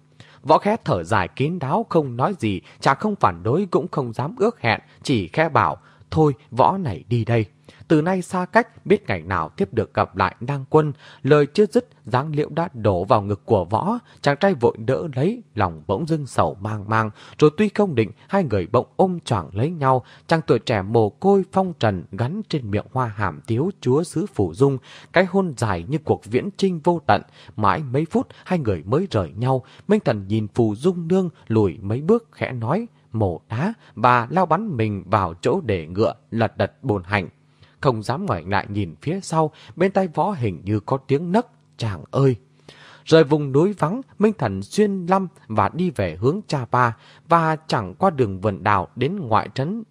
Võ khẽ thở dài kín đáo không nói gì, chàng không phản đối cũng không dám ước hẹn, chỉ khẽ bảo, thôi võ này đi đây. Từ nay xa cách, biết ngày nào tiếp được gặp lại đăng quân, lời chưa dứt, dáng liễu đã đổ vào ngực của võ, chàng trai vội đỡ lấy, lòng bỗng dưng sầu mang mang, rồi tuy không định, hai người bỗng ôm choàng lấy nhau, chàng tuổi trẻ mồ côi phong trần gắn trên miệng hoa hàm tiếu chúa xứ phủ dung, cái hôn dài như cuộc viễn trinh vô tận, mãi mấy phút hai người mới rời nhau, Minh Thần nhìn phù dung nương lùi mấy bước khẽ nói, mổ đá bà lao bắn mình vào chỗ để ngựa lật đật bồn hành không dám ngoảnh lại nhìn phía sau, bên tay võ hình như có tiếng nấc, chàng ơi! Rời vùng núi vắng, Minh Thần xuyên lâm và đi về hướng Cha Pa và chẳng qua đường vườn đào đến ngoại trấn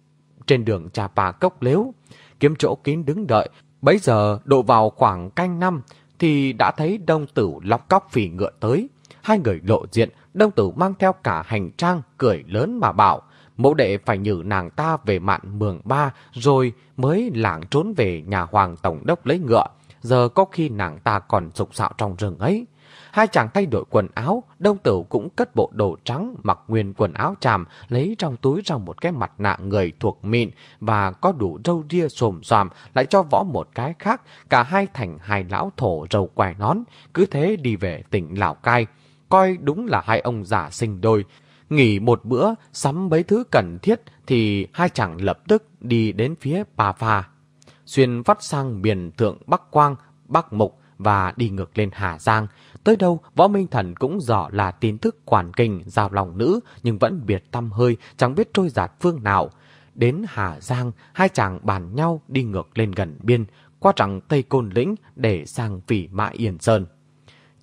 trên đường Cha Pa cốc lếu. Kiếm chỗ kín đứng đợi, bấy giờ độ vào khoảng canh năm thì đã thấy đông tử lóc cóc phì ngựa tới. Hai người lộ diện, đông tử mang theo cả hành trang, cười lớn mà bảo mẫu đệ phải nhử nàng ta về mạn mường ba rồi mới lảng trốn về nhà hoàng tổng đốc lấy ngựa. Giờ có khi nàng ta còn rục sạo trong rừng ấy. Hai chàng thay đổi quần áo, đông tử cũng cất bộ đồ trắng, mặc nguyên quần áo tràm, lấy trong túi ra một cái mặt nạ người thuộc mịn và có đủ râu ria xồm xoàm, lại cho võ một cái khác, cả hai thành hai lão thổ râu quài nón, cứ thế đi về tỉnh Lào Cai. Coi đúng là hai ông giả sinh đôi, Nghỉ một bữa, sắm mấy thứ cần thiết thì hai chàng lập tức đi đến phía Bà Pha. Xuyên vắt sang biển thượng Bắc Quang, Bắc Mục và đi ngược lên Hà Giang. Tới đâu, Võ Minh Thần cũng dò là tin thức quản kinh, giao lòng nữ, nhưng vẫn biệt tâm hơi, chẳng biết trôi giạt phương nào. Đến Hà Giang, hai chàng bàn nhau đi ngược lên gần biên, qua trạng Tây Côn Lĩnh để sang Phỉ Mã Yên Sơn.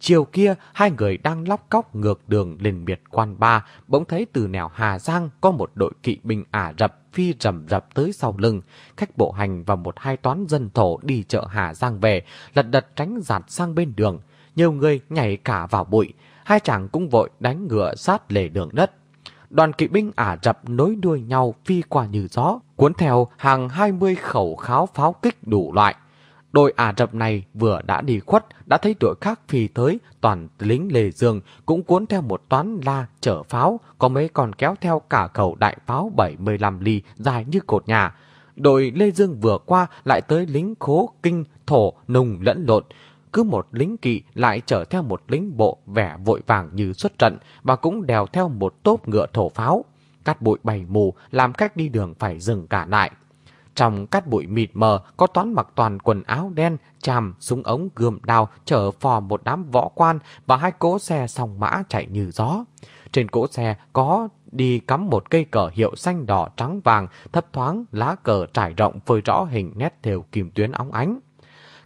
Chiều kia, hai người đang lóc cóc ngược đường lên biệt quan ba, bỗng thấy từ nẻo Hà Giang có một đội kỵ binh Ả Rập phi rầm rập tới sau lưng. Khách bộ hành và một hai toán dân thổ đi chợ Hà Giang về, lật đật tránh giạt sang bên đường. Nhiều người nhảy cả vào bụi, hai chàng cũng vội đánh ngựa sát lề đường đất. Đoàn kỵ binh Ả Rập nối đuôi nhau phi qua như gió, cuốn theo hàng 20 khẩu kháo pháo kích đủ loại. Đội Ả Rập này vừa đã đi khuất, đã thấy đội khác phi tới, toàn lính Lê Dương cũng cuốn theo một toán la chở pháo, có mấy còn kéo theo cả khẩu đại pháo 75 ly dài như cột nhà. Đội Lê Dương vừa qua lại tới lính khố kinh thổ nùng lẫn lộn, cứ một lính kỵ lại chở theo một lính bộ vẻ vội vàng như xuất trận và cũng đèo theo một tốp ngựa thổ pháo. Cát bụi bày mù làm cách đi đường phải dừng cả lại. Trong cát bụi mịt mờ có toán mặc toàn quần áo đen, chàm, súng ống gươm đao chở phò một đám võ quan và hai cỗ xe song mã chạy như gió. Trên cỗ xe có đi cắm một cây cờ hiệu xanh đỏ trắng vàng, thấp thoáng lá cờ trải rộng phơi rõ hình nét thều kim tuyến óng ánh.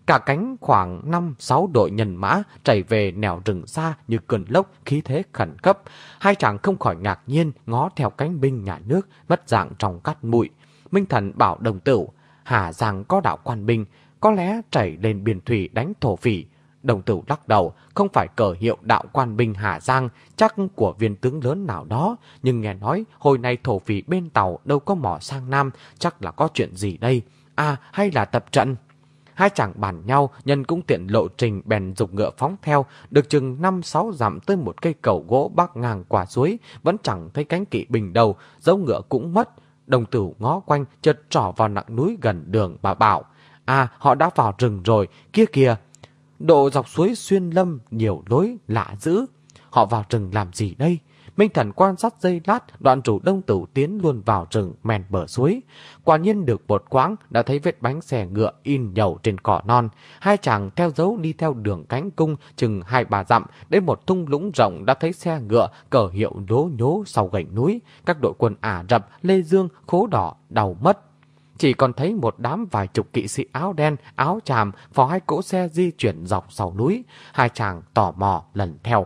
Cả cánh khoảng 5-6 đội nhân mã chạy về nẻo rừng xa như cơn lốc khí thế khẩn cấp. Hai chàng không khỏi ngạc nhiên ngó theo cánh binh nhà nước mất dạng trong cát bụi. Minh Thần bảo đồng tử, Hà Giang có đạo quan binh, có lẽ chảy lên biển thủy đánh thổ phỉ. Đồng tử lắc đầu, không phải cờ hiệu đạo quan binh Hà Giang, chắc của viên tướng lớn nào đó, nhưng nghe nói hồi nay thổ phỉ bên tàu đâu có mỏ sang Nam, chắc là có chuyện gì đây. À, hay là tập trận? Hai chàng bàn nhau, nhân cũng tiện lộ trình bèn dục ngựa phóng theo, được chừng 5-6 dặm tới một cây cầu gỗ bắc ngang qua suối, vẫn chẳng thấy cánh kỵ bình đầu, dấu ngựa cũng mất. Đồng tử ngó quanh, chợt trỏ vào nặng núi gần đường bà bảo. À, họ đã vào rừng rồi, kia kìa. Độ dọc suối xuyên lâm nhiều lối lạ dữ. Họ vào rừng làm gì đây? Minh Thần quan sát dây lát, đoạn chủ đông tử tiến luôn vào rừng mèn bờ suối. Quả nhiên được một quãng đã thấy vết bánh xe ngựa in nhầu trên cỏ non. Hai chàng theo dấu đi theo đường cánh cung chừng hai ba dặm đến một thung lũng rộng đã thấy xe ngựa cờ hiệu đố nhố sau gành núi. Các đội quân Ả Rập, Lê Dương, Khố Đỏ đau mất chỉ còn thấy một đám vài chục kỵ sĩ áo đen, áo tràm, phó hai cỗ xe di chuyển dọc sau núi. Hai chàng tò mò lần theo.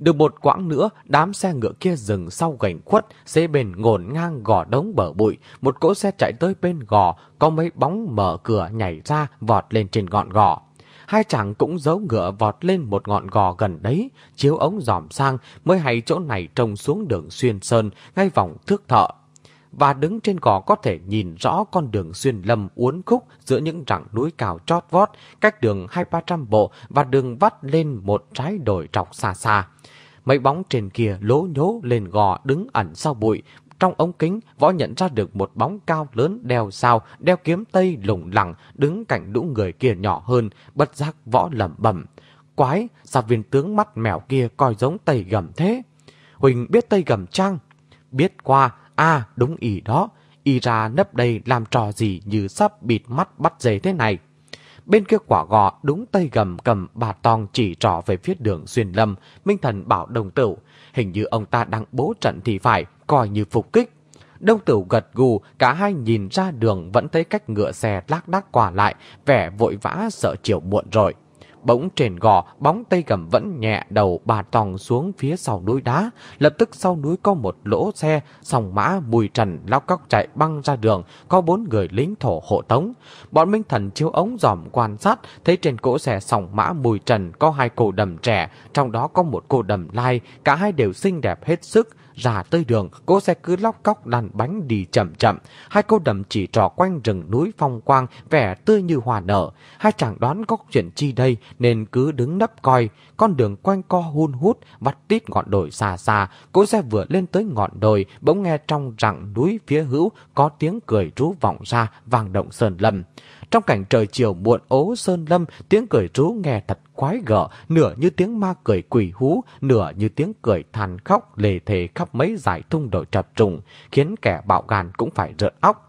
Được một quãng nữa, đám xe ngựa kia dừng sau gành khuất, xe bền ngổn ngang gò đống bờ bụi. Một cỗ xe chạy tới bên gò, có mấy bóng mở cửa nhảy ra, vọt lên trên ngọn gò. Hai chàng cũng giấu ngựa vọt lên một ngọn gò gần đấy, chiếu ống dòm sang, mới hay chỗ này trông xuống đường xuyên sơn, ngay vòng thước thợ. Và đứng trên gò có thể nhìn rõ con đường xuyên lâm uốn khúc giữa những rặng núi cao chót vót, cách đường hai ba trăm bộ và đường vắt lên một trái đồi trọc xa xa. Mấy bóng trên kia lố nhố lên gò đứng ẩn sau bụi. Trong ống kính, võ nhận ra được một bóng cao lớn đeo sao, đeo kiếm tây lủng lẳng, đứng cạnh đũ người kia nhỏ hơn, bất giác võ lẩm bẩm. Quái, sao viên tướng mắt mèo kia coi giống tây gầm thế? Huỳnh biết tây gầm trăng Biết qua, à đúng ý đó, y ra nấp đây làm trò gì như sắp bịt mắt bắt dế thế này. Bên kia quả gò đúng tay gầm cầm bà tong chỉ trỏ về phía đường xuyên lâm, Minh Thần bảo đồng tử. Hình như ông ta đang bố trận thì phải, coi như phục kích. Đông tử gật gù, cả hai nhìn ra đường vẫn thấy cách ngựa xe lác đác qua lại, vẻ vội vã sợ chiều muộn rồi. Bỗng trền gò, bóng tay cầm vẫn nhẹ đầu bà tòng xuống phía sau núi đá. Lập tức sau núi có một lỗ xe, sòng mã mùi trần lao cóc chạy băng ra đường, có bốn người lính thổ hộ tống. Bọn Minh Thần chiếu ống dòm quan sát, thấy trên cỗ xe sòng mã mùi trần có hai cô đầm trẻ, trong đó có một cô đầm lai, cả hai đều xinh đẹp hết sức, ra tới đường, cô xe cứ lóc cóc đàn bánh đi chậm chậm. Hai cô đầm chỉ trò quanh rừng núi phong quang, vẻ tươi như hòa nở. Hai chàng đoán có chuyện chi đây, nên cứ đứng nấp coi. Con đường quanh co hun hút, vắt tít ngọn đồi xa xa. Cô xe vừa lên tới ngọn đồi, bỗng nghe trong rặng núi phía hữu có tiếng cười rú vọng ra, vang động sờn lầm. Trong cảnh trời chiều muộn ố sơn lâm, tiếng cười rú nghe thật quái gở, nửa như tiếng ma cười quỷ hú, nửa như tiếng cười than khóc lề thề khắp mấy giải thung đội chập trùng, khiến kẻ bạo gan cũng phải rợn óc.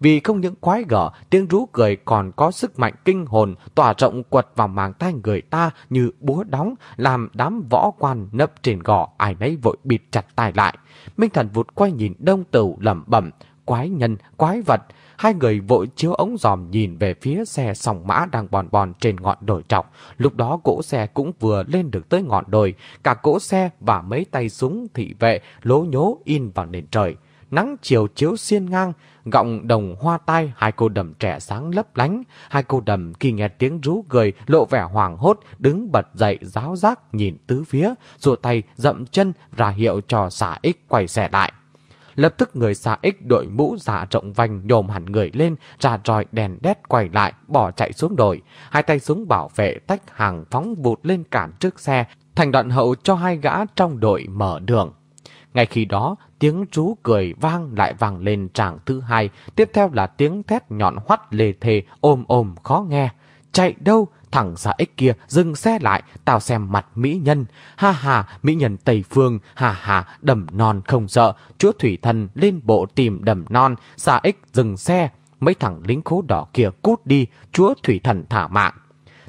Vì không những quái gở, tiếng rú cười còn có sức mạnh kinh hồn tỏa rộng quật vào màng tai người ta như búa đóng, làm đám võ quan nấp trên gò ai nấy vội bịt chặt tai lại. Minh Thần vụt quay nhìn đông Tửu lẩm bẩm, quái nhân, quái vật, Hai người vội chiếu ống dòm nhìn về phía xe sòng mã đang bòn bòn trên ngọn đồi trọc. Lúc đó cỗ xe cũng vừa lên được tới ngọn đồi. Cả cỗ xe và mấy tay súng thị vệ lố nhố in vào nền trời. Nắng chiều chiếu xiên ngang, gọng đồng hoa tai hai cô đầm trẻ sáng lấp lánh. Hai cô đầm khi nghe tiếng rú cười lộ vẻ hoàng hốt, đứng bật dậy giáo giác nhìn tứ phía, rùa tay dậm chân ra hiệu cho xả ích quay xe lại. Lập tức người xa ích đội mũ giả rộng vành nhồm hẳn người lên, ra tròi đèn đét quay lại, bỏ chạy xuống đồi. Hai tay súng bảo vệ tách hàng phóng vụt lên cản trước xe, thành đoạn hậu cho hai gã trong đội mở đường. Ngay khi đó, tiếng chú cười vang lại vang lên tràng thứ hai, tiếp theo là tiếng thét nhọn hoắt lề thề ôm ôm khó nghe. Chạy đâu? Thằng giả ích kia dừng xe lại, tao xem mặt mỹ nhân. Ha ha, mỹ nhân Tây Phương, ha ha, đầm non không sợ. Chúa Thủy Thần lên bộ tìm đầm non, giả ích dừng xe. Mấy thằng lính khố đỏ kia cút đi, chúa Thủy Thần thả mạng.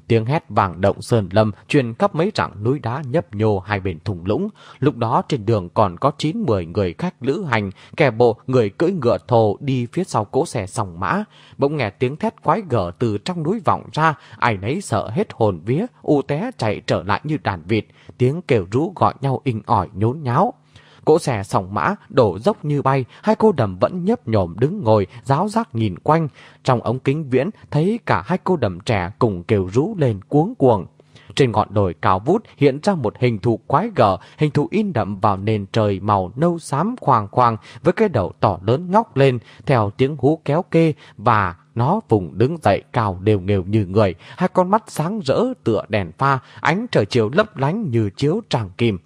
Tiếng hét vàng động sơn lâm truyền khắp mấy rặng núi đá nhấp nhô hai bên thùng lũng. Lúc đó trên đường còn có 9-10 người khách lữ hành, kẻ bộ người cưỡi ngựa thồ đi phía sau cỗ xe sòng mã. Bỗng nghe tiếng thét quái gở từ trong núi vọng ra, ai nấy sợ hết hồn vía, u té chạy trở lại như đàn vịt. Tiếng kêu rú gọi nhau inh ỏi nhốn nháo. Cỗ xe sòng mã, đổ dốc như bay, hai cô đầm vẫn nhấp nhổm đứng ngồi, giáo giác nhìn quanh. Trong ống kính viễn, thấy cả hai cô đầm trẻ cùng kêu rú lên cuống cuồng. Trên ngọn đồi cao vút hiện ra một hình thù quái gở, hình thù in đậm vào nền trời màu nâu xám khoang khoang với cái đầu tỏ lớn ngóc lên theo tiếng hú kéo kê và nó vùng đứng dậy cao đều nghều như người, hai con mắt sáng rỡ tựa đèn pha, ánh trời chiều lấp lánh như chiếu tràng kim.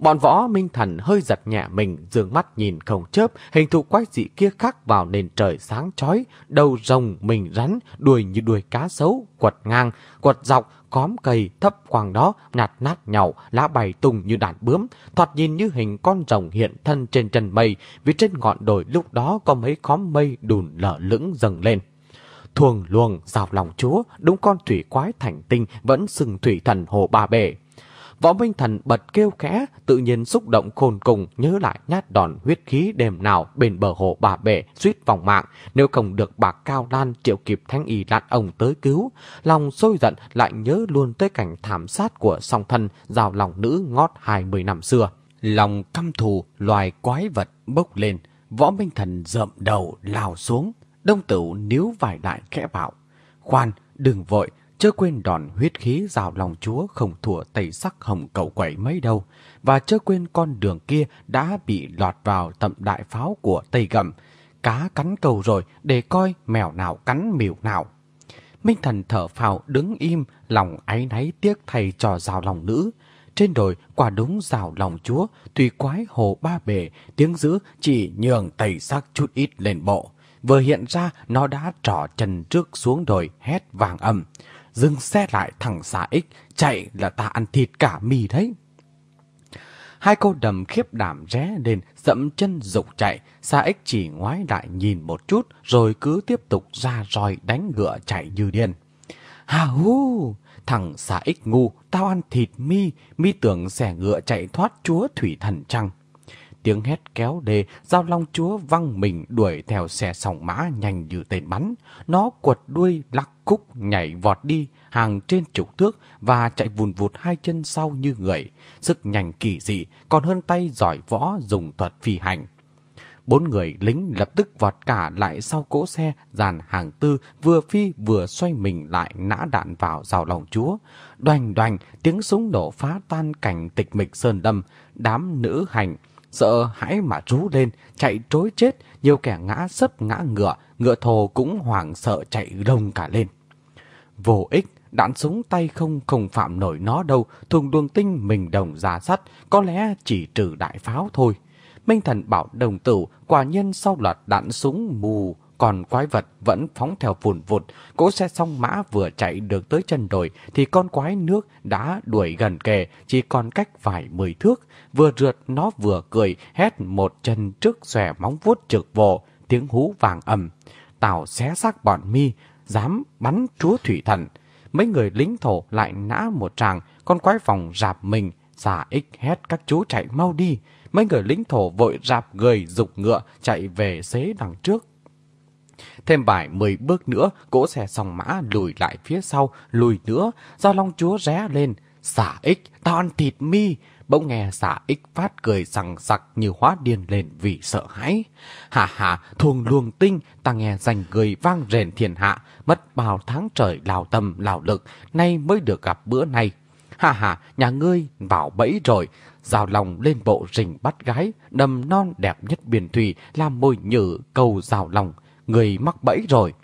Bọn võ minh thần hơi giật nhẹ mình, dường mắt nhìn không chớp, hình thù quái dị kia khắc vào nền trời sáng chói, đầu rồng mình rắn, đuôi như đuôi cá sấu, quật ngang, quật dọc, cóm cây thấp quàng đó, nhạt nát nhậu, lá bày tung như đàn bướm, thoạt nhìn như hình con rồng hiện thân trên chân mây, vì trên ngọn đồi lúc đó có mấy khóm mây đùn lở lững dâng lên. Thuồng luồng, rào lòng chúa, đúng con thủy quái thành tinh vẫn sừng thủy thần hồ ba bể. Võ Minh Thần bật kêu khẽ, tự nhiên xúc động khôn cùng nhớ lại nhát đòn huyết khí đêm nào bên bờ hồ bà bể suýt vòng mạng, nếu không được bà Cao Lan triệu kịp thanh y lạn ông tới cứu. Lòng sôi giận lại nhớ luôn tới cảnh thảm sát của song thân rào lòng nữ ngót 20 năm xưa. Lòng căm thù loài quái vật bốc lên, Võ Minh Thần rậm đầu lao xuống. Đông tử níu vài đại khẽ bảo, khoan, đừng vội, chớ quên đòn huyết khí rào lòng chúa không thua tẩy sắc hồng cầu quẩy mấy đâu, và chớ quên con đường kia đã bị lọt vào tầm đại pháo của Tây Gầm. Cá cắn cầu rồi, để coi mèo nào cắn miều nào. Minh thần thở phào đứng im, lòng áy náy tiếc thầy trò rào lòng nữ. Trên đồi, quả đúng rào lòng chúa, tùy quái hồ ba bể, tiếng giữ chỉ nhường tẩy sắc chút ít lên bộ. Vừa hiện ra, nó đã trỏ chân trước xuống đồi, hét vàng âm dừng xe lại thẳng xà ích, chạy là ta ăn thịt cả mì đấy. Hai cô đầm khiếp đảm ré lên, dẫm chân dục chạy, xa ích chỉ ngoái lại nhìn một chút, rồi cứ tiếp tục ra roi đánh ngựa chạy như điên. Hà hú! Thằng xà ích ngu, tao ăn thịt mi, mi tưởng xe ngựa chạy thoát chúa thủy thần trăng. Tiếng hét kéo đề, giao long chúa văng mình đuổi theo xe sòng mã nhanh như tên bắn. Nó quật đuôi lắc cúc nhảy vọt đi, hàng trên chục thước và chạy vùn vụt hai chân sau như người. Sức nhanh kỳ dị, còn hơn tay giỏi võ dùng thuật phi hành. Bốn người lính lập tức vọt cả lại sau cỗ xe, dàn hàng tư vừa phi vừa xoay mình lại nã đạn vào rào lòng chúa. Đoành đoành, tiếng súng nổ phá tan cảnh tịch mịch sơn đâm, đám nữ hành sợ hãi mà rú lên, chạy trối chết, nhiều kẻ ngã sấp ngã ngựa, ngựa thồ cũng hoảng sợ chạy lông cả lên. Vô ích, đạn súng tay không không phạm nổi nó đâu, thùng đường tinh mình đồng giá sắt, có lẽ chỉ trừ đại pháo thôi. Minh thần bảo đồng tử, quả nhân sau loạt đạn súng mù, còn quái vật vẫn phóng theo vùn vụt. Cỗ xe song mã vừa chạy được tới chân đồi thì con quái nước đã đuổi gần kề, chỉ còn cách vài mười thước. Vừa rượt nó vừa cười, hét một chân trước xòe móng vuốt trực vồ, tiếng hú vàng ầm. Tào xé xác bọn mi, dám bắn chúa thủy thần. Mấy người lính thổ lại nã một tràng, con quái vòng rạp mình, xà ích hét các chú chạy mau đi. Mấy người lính thổ vội rạp người dục ngựa chạy về xế đằng trước. Thêm vài mười bước nữa, cỗ xe sòng mã lùi lại phía sau, lùi nữa, do long chúa ré lên. Xả ích, tao ăn thịt mi. Bỗng nghe xả ích phát cười sằng sặc như hóa điên lên vì sợ hãi. Hà hà, thuồng luồng tinh, ta nghe dành người vang rền thiên hạ, mất bao tháng trời lào tâm lào lực, nay mới được gặp bữa nay. Hà hà, nhà ngươi vào bẫy rồi, rào lòng lên bộ rình bắt gái, đầm non đẹp nhất biển thủy, làm môi nhử cầu rào lòng người mắc bẫy rồi.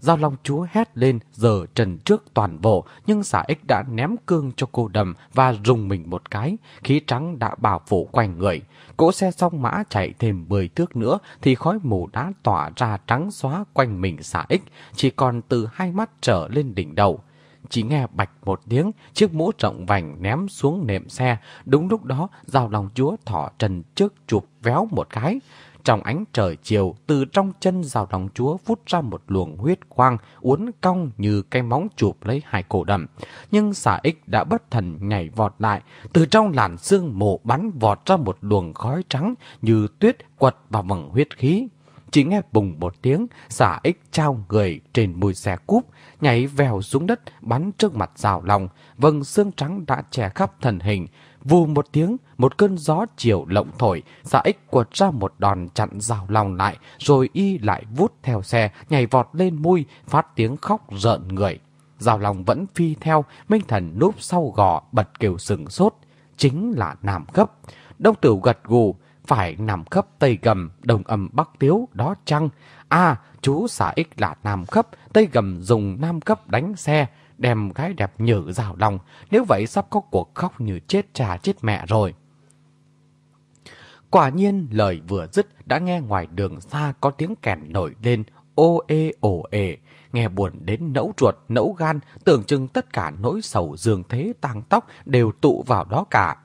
Giao Long Chúa hét lên giờ trần trước toàn bộ, nhưng xả ích đã ném cương cho cô đầm và rùng mình một cái, khí trắng đã bảo phủ quanh người. Cỗ xe song mã chạy thêm 10 thước nữa thì khói mù đã tỏa ra trắng xóa quanh mình xả ích, chỉ còn từ hai mắt trở lên đỉnh đầu. Chỉ nghe bạch một tiếng, chiếc mũ rộng vành ném xuống nệm xe. Đúng lúc đó, Giao Long Chúa thỏ trần trước chụp véo một cái. Trong ánh trời chiều, từ trong chân rào đóng chúa vút ra một luồng huyết quang, uốn cong như cây móng chụp lấy hai cổ đầm. Nhưng xà ích đã bất thần nhảy vọt lại, từ trong làn xương mổ bắn vọt ra một luồng khói trắng như tuyết quật vào vầng huyết khí. Chỉ nghe bùng một tiếng, xà ích trao người trên mùi xe cúp, nhảy vèo xuống đất, bắn trước mặt rào lòng, vầng xương trắng đã che khắp thần hình. Vù một tiếng, một cơn gió chiều lộng thổi, xà ích quật ra một đòn chặn rào lòng lại, rồi y lại vút theo xe, nhảy vọt lên mui, phát tiếng khóc rợn người. Rào lòng vẫn phi theo, Minh Thần núp sau gò, bật kiều sừng sốt. Chính là Nam Cấp. Đông Tử gật gù, phải nam cấp Tây Gầm, Đông Âm Bắc Tiếu, đó chăng? À, chú xã ích là Nam Cấp, Tây Gầm dùng Nam Cấp đánh xe, đem gái đẹp nhử rào lòng. Nếu vậy sắp có cuộc khóc như chết cha chết mẹ rồi. Quả nhiên lời vừa dứt đã nghe ngoài đường xa có tiếng kèn nổi lên, ô ê ổ ê, nghe buồn đến nẫu ruột, nẫu gan, tưởng chừng tất cả nỗi sầu dường thế tang tóc đều tụ vào đó cả.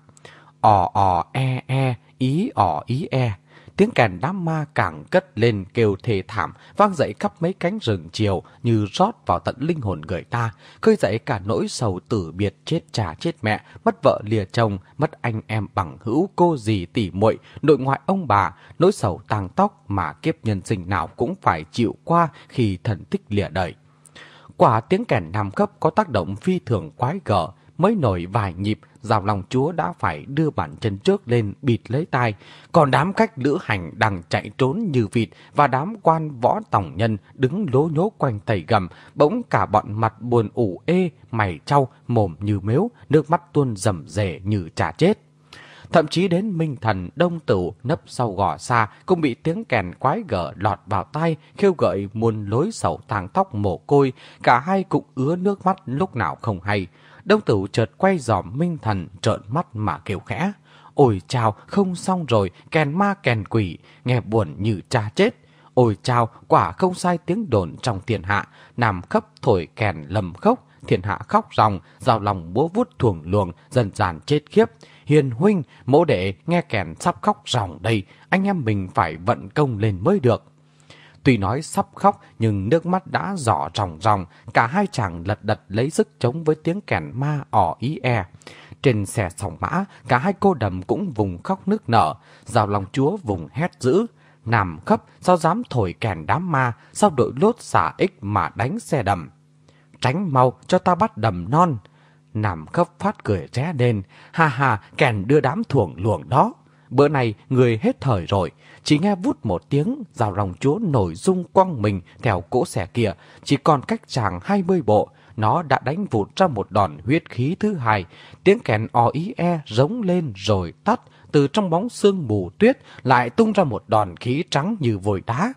Ò ò e e, ý ỏ ý e. Tiếng kèn đám ma càng cất lên kêu thề thảm, vang dậy khắp mấy cánh rừng chiều như rót vào tận linh hồn người ta, khơi dậy cả nỗi sầu tử biệt chết cha chết mẹ, mất vợ lìa chồng, mất anh em bằng hữu cô dì tỷ muội, nội ngoại ông bà, nỗi sầu tang tóc mà kiếp nhân sinh nào cũng phải chịu qua khi thần tích lìa đời. Quả tiếng kèn nam cấp có tác động phi thường quái gở, mới nổi vài nhịp, Giảo lòng chúa đã phải đưa bàn chân trước lên bịt lấy tai. Còn đám khách lữ hành đang chạy trốn như vịt và đám quan võ tổng nhân đứng lố nhố quanh tẩy gầm, bỗng cả bọn mặt buồn ủ ê, mày trao, mồm như mếu, nước mắt tuôn rầm rề như trà chết. Thậm chí đến Minh Thần Đông Tử nấp sau gò xa cũng bị tiếng kèn quái gở lọt vào tay, khiêu gợi muôn lối sầu tàng tóc mồ côi, cả hai cũng ứa nước mắt lúc nào không hay. Đông Tử chợt quay giỏm Minh Thần trợn mắt mà kêu khẽ. Ôi chào, không xong rồi, kèn ma kèn quỷ, nghe buồn như cha chết. Ôi chào, quả không sai tiếng đồn trong thiên hạ, nằm khắp thổi kèn lầm khóc, thiên hạ khóc ròng, rào lòng búa vút thuồng luồng, dần dàn chết khiếp. Hiền huynh, mẫu đệ nghe kèn sắp khóc ròng đây, anh em mình phải vận công lên mới được. Tuy nói sắp khóc nhưng nước mắt đã rõ ròng ròng, cả hai chàng lật đật lấy sức chống với tiếng kèn ma ỏ ý e. Trên xe sòng mã, cả hai cô đầm cũng vùng khóc nước nở, rào lòng chúa vùng hét dữ. Nằm khắp, sao dám thổi kèn đám ma, sao đội lốt xả ích mà đánh xe đầm. Tránh mau cho ta bắt đầm non. Nằm khắp phát cười ré đền ha ha, kèn đưa đám thuồng luồng đó. Bữa này người hết thời rồi, chỉ nghe vút một tiếng, rào lòng chúa nổi rung quăng mình theo cỗ xẻ kia, chỉ còn cách chàng 20 bộ. Nó đã đánh vụt ra một đòn huyết khí thứ hai, tiếng kèn o ý e rống lên rồi tắt, từ trong bóng sương mù tuyết lại tung ra một đòn khí trắng như vội đá.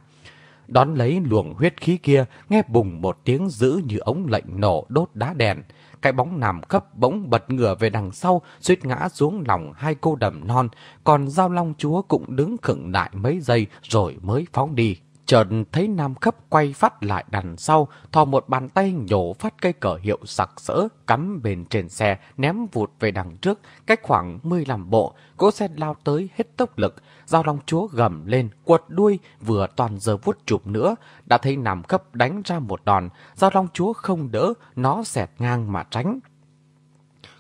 Đón lấy luồng huyết khí kia, nghe bùng một tiếng dữ như ống lệnh nổ đốt đá đèn. Cái bóng nằm cấp bỗng bật ngửa về đằng sau, suýt ngã xuống lòng hai cô đầm non, còn Giao Long Chúa cũng đứng khựng lại mấy giây rồi mới phóng đi. Chợt thấy Nam Cấp quay phát lại đằng sau, thò một bàn tay nhổ phát cây cờ hiệu sặc sỡ, cắm bên trên xe, ném vụt về đằng trước, cách khoảng 15 bộ, cỗ xe lao tới hết tốc lực. Giao Long Chúa gầm lên, quật đuôi, vừa toàn giờ vuốt chụp nữa, đã thấy Nam Cấp đánh ra một đòn. Giao Long Chúa không đỡ, nó xẹt ngang mà tránh.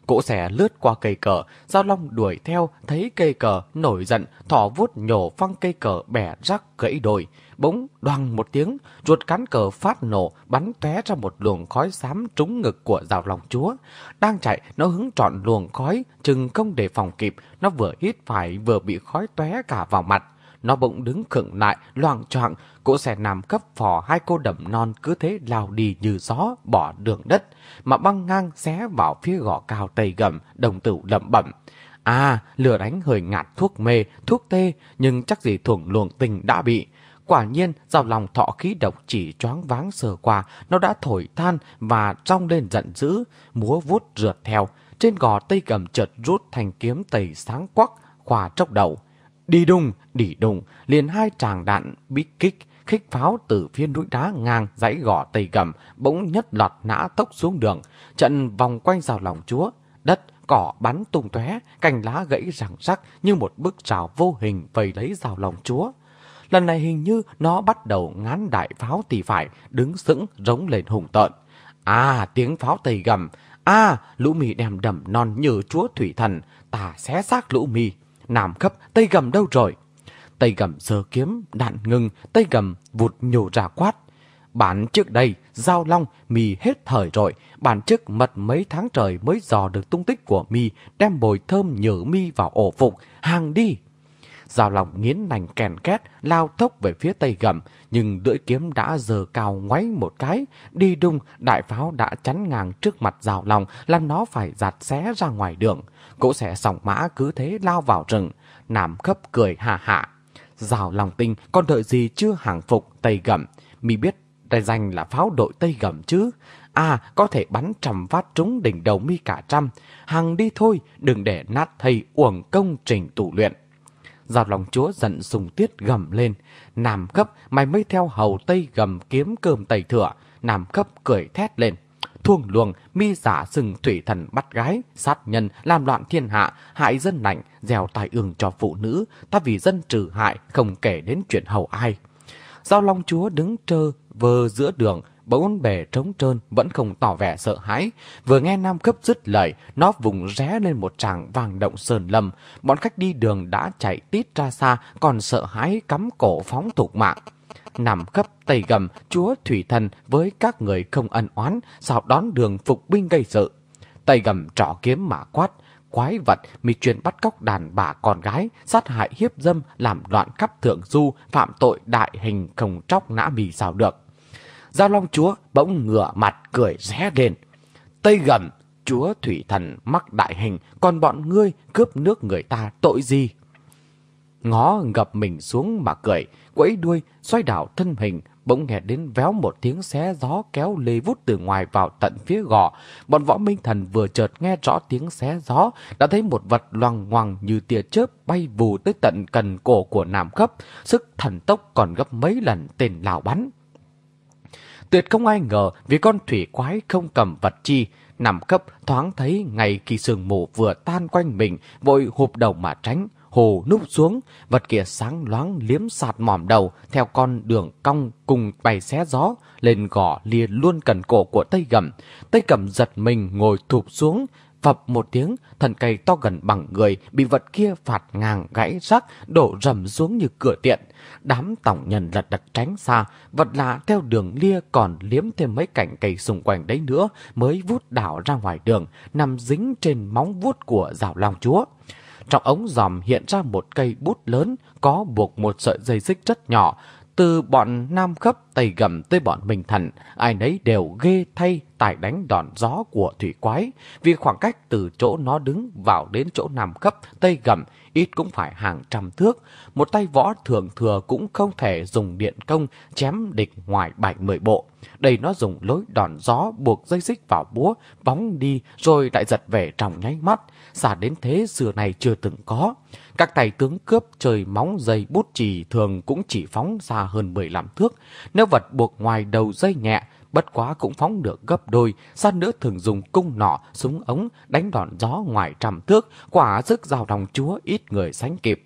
Cỗ xe lướt qua cây cờ, Giao Long đuổi theo, thấy cây cờ, nổi giận, thỏ vuốt nhổ phăng cây cờ bẻ rắc gãy đồi. Bỗng đoàng một tiếng, chuột cán cờ phát nổ, bắn tóe ra một luồng khói xám trúng ngực của rào lòng Chúa. Đang chạy, nó hứng trọn luồng khói, chừng không để phòng kịp, nó vừa hít phải vừa bị khói tóe cả vào mặt. Nó bỗng đứng khựng lại, loạng choạng, cỗ xe nằm cấp phò hai cô đầm non cứ thế lao đi như gió, bỏ đường đất, mà băng ngang xé vào phía gò cao tây gầm, đồng tử lẩm bẩm. À, lửa đánh hơi ngạt thuốc mê, thuốc tê, nhưng chắc gì thuồng luồng tình đã bị. Quả nhiên, dao lòng thọ khí độc chỉ choáng váng sờ qua, nó đã thổi than và trong lên giận dữ, múa vuốt rượt theo. Trên gò tây cầm chợt rút thành kiếm tẩy sáng quắc, khỏa trốc đầu. Đi đùng, đỉ đùng, liền hai tràng đạn bí kích, khích pháo từ phía núi đá ngang dãy gò tây cầm, bỗng nhất lọt nã tốc xuống đường, trận vòng quanh rào lòng chúa, đất, cỏ bắn tung tóe, cành lá gãy răng rắc như một bức rào vô hình vây lấy rào lòng chúa. Lần này hình như nó bắt đầu ngán đại pháo thì phải, đứng sững rống lên hùng tợn. À, tiếng pháo tây gầm. À, lũ mì đem đầm non như chúa thủy thần. Ta xé xác lũ mì. Nam khắp, tây gầm đâu rồi? Tây gầm sơ kiếm, đạn ngừng, tây gầm vụt nhổ ra quát. Bản trước đây, Giao Long, mì hết thời rồi. Bản trước mật mấy tháng trời mới dò được tung tích của mì, đem bồi thơm nhử mi vào ổ phục, hàng đi. Giao lòng nghiến nành kèn két, lao thốc về phía tây gầm, nhưng lưỡi kiếm đã giờ cao ngoáy một cái. Đi đung, đại pháo đã chắn ngang trước mặt Giao lòng, làm nó phải giặt xé ra ngoài đường. Cỗ xẻ sòng mã cứ thế lao vào rừng. Nam khấp cười hạ hạ. Giao lòng tinh, con đợi gì chưa hàng phục tây gầm. Mi biết đại danh là pháo đội Tây Gầm chứ. À, có thể bắn trầm vát trúng đỉnh đầu mi cả trăm. Hằng đi thôi, đừng để nát thầy uổng công trình tủ luyện. Giao lòng chúa giận sùng tiết gầm lên. Nam cấp, mày mới theo hầu Tây Gầm kiếm cơm tẩy thừa. Nam cấp cười thét lên. Thuông luồng, mi giả sừng thủy thần bắt gái, sát nhân, làm loạn thiên hạ, hại dân lành, dèo tài ương cho phụ nữ. Ta vì dân trừ hại, không kể đến chuyện hầu ai. Giao Long Chúa đứng trơ vơ giữa đường, bỗng bề trống trơn vẫn không tỏ vẻ sợ hãi. Vừa nghe Nam Cấp dứt lời, nó vùng ré lên một tràng vàng động sơn lâm. Bọn khách đi đường đã chạy tít ra xa, còn sợ hãi cắm cổ phóng thục mạng. Nam Cấp tây gầm, chúa thủy thần với các người không ân oán, sao đón đường phục binh gây sự. Tây gầm trỏ kiếm mà quát, quái vật mi chuyên bắt cóc đàn bà con gái, sát hại hiếp dâm, làm loạn khắp thượng du, phạm tội đại hình không tróc nã mì sao được. Giao Long Chúa bỗng ngửa mặt cười ré lên. Tây gầm, Chúa Thủy Thần mắc đại hình, còn bọn ngươi cướp nước người ta tội gì? Ngó ngập mình xuống mà cười, quẫy đuôi, xoay đảo thân hình, bỗng nghe đến véo một tiếng xé gió kéo lê vút từ ngoài vào tận phía gò. Bọn võ minh thần vừa chợt nghe rõ tiếng xé gió, đã thấy một vật loằng ngoằng như tia chớp bay vù tới tận cần cổ của nam cấp, sức thần tốc còn gấp mấy lần tên lào bắn. Tuyệt không ai ngờ vì con thủy quái không cầm vật chi, nằm cấp thoáng thấy ngày khi sương mù vừa tan quanh mình, vội hụp đầu mà tránh, hồ núp xuống, vật kia sáng loáng liếm sạt mỏm đầu theo con đường cong cùng bay xé gió, lên gò lia luôn cần cổ của Tây Gầm. Tây Gầm giật mình ngồi thụp xuống, phập một tiếng, thần cây to gần bằng người bị vật kia phạt ngang gãy rắc, đổ rầm xuống như cửa tiện. Đám tổng nhân lật đật tránh xa, vật lạ theo đường lia còn liếm thêm mấy cành cây xung quanh đấy nữa mới vút đảo ra ngoài đường, nằm dính trên móng vuốt của rào long chúa. Trong ống giòm hiện ra một cây bút lớn có buộc một sợi dây xích rất nhỏ, từ bọn Nam Khấp, Tây Gầm tới bọn Minh Thần, ai nấy đều ghê thay tài đánh đòn gió của thủy quái, vì khoảng cách từ chỗ nó đứng vào đến chỗ Nam Khấp, Tây Gầm ít cũng phải hàng trăm thước. Một tay võ thường thừa cũng không thể dùng điện công chém địch ngoài bảy mười bộ. Đây nó dùng lối đòn gió buộc dây xích vào búa, bóng đi rồi lại giật về trong nháy mắt. Xa đến thế xưa này chưa từng có. Các tay tướng cướp trời móng dây bút chì thường cũng chỉ phóng xa hơn 15 thước. Nếu vật buộc ngoài đầu dây nhẹ, bất quá cũng phóng được gấp đôi, san nữa thường dùng cung nọ, súng ống, đánh đòn gió ngoài trăm thước, quả sức giao đồng chúa ít người sánh kịp.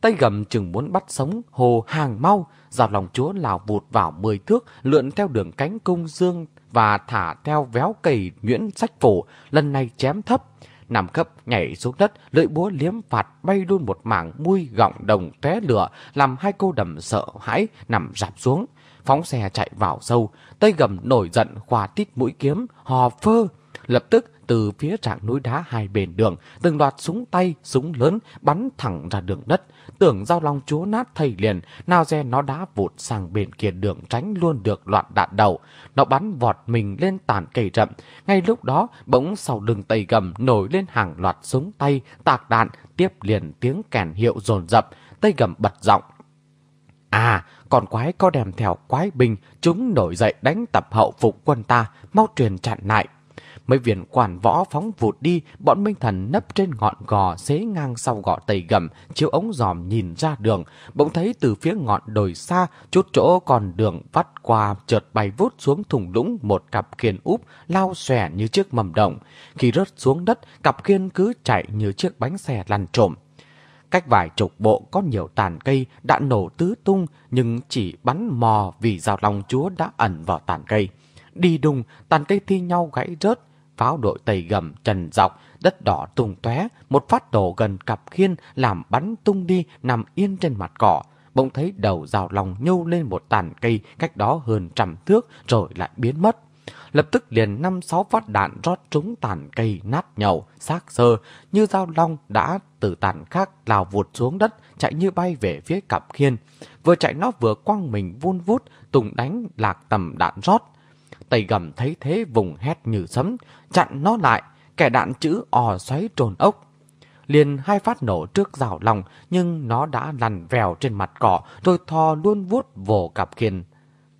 Tay gầm chừng muốn bắt sống hồ hàng mau, giao lòng chúa lào vụt vào mười thước, lượn theo đường cánh cung dương và thả theo véo cầy nhuyễn sách phổ lần này chém thấp. Nằm cấp nhảy xuống đất, lưỡi búa liếm phạt bay luôn một mảng mui gọng đồng té lửa, làm hai cô đầm sợ hãi nằm rạp xuống. Phóng xe chạy vào sâu, tây gầm nổi giận khoa tít mũi kiếm, hò phơ. Lập tức từ phía trạng núi đá hai bên đường, từng loạt súng tay, súng lớn bắn thẳng ra đường đất. Tưởng giao long chúa nát thầy liền, nào dè nó đá vụt sang bên kia đường tránh luôn được loạt đạn đầu. Nó bắn vọt mình lên tàn cây rậm. Ngay lúc đó, bỗng sau đường tây gầm nổi lên hàng loạt súng tay, tạc đạn, tiếp liền tiếng kèn hiệu dồn dập. Tây gầm bật giọng. À, còn quái có đem theo quái binh, chúng nổi dậy đánh tập hậu phục quân ta, mau truyền chặn lại. Mấy viên quản võ phóng vụt đi, bọn Minh Thần nấp trên ngọn gò xế ngang sau gọ tầy gầm, chiếu ống giòm nhìn ra đường, bỗng thấy từ phía ngọn đồi xa, chút chỗ còn đường vắt qua, chợt bay vút xuống thùng lũng một cặp kiên úp, lao xòe như chiếc mầm đồng. Khi rớt xuống đất, cặp kiên cứ chạy như chiếc bánh xe lăn trộm. Cách vài chục bộ có nhiều tàn cây đã nổ tứ tung nhưng chỉ bắn mò vì rào lòng chúa đã ẩn vào tàn cây. Đi đùng, tàn cây thi nhau gãy rớt, pháo đội tầy gầm trần dọc, đất đỏ tung tóe, một phát đổ gần cặp khiên làm bắn tung đi nằm yên trên mặt cỏ. Bỗng thấy đầu rào lòng nhô lên một tàn cây cách đó hơn trăm thước rồi lại biến mất lập tức liền năm sáu phát đạn rót trúng tàn cây nát nhầu, xác sơ, như dao long đã từ tàn khác lao vụt xuống đất, chạy như bay về phía cặp khiên. Vừa chạy nó vừa quăng mình vun vút, tùng đánh lạc tầm đạn rót. Tây gầm thấy thế vùng hét như sấm, chặn nó lại, kẻ đạn chữ ò xoáy trồn ốc. Liền hai phát nổ trước rào lòng, nhưng nó đã lằn vèo trên mặt cỏ, rồi thò luôn vuốt vồ cặp khiên,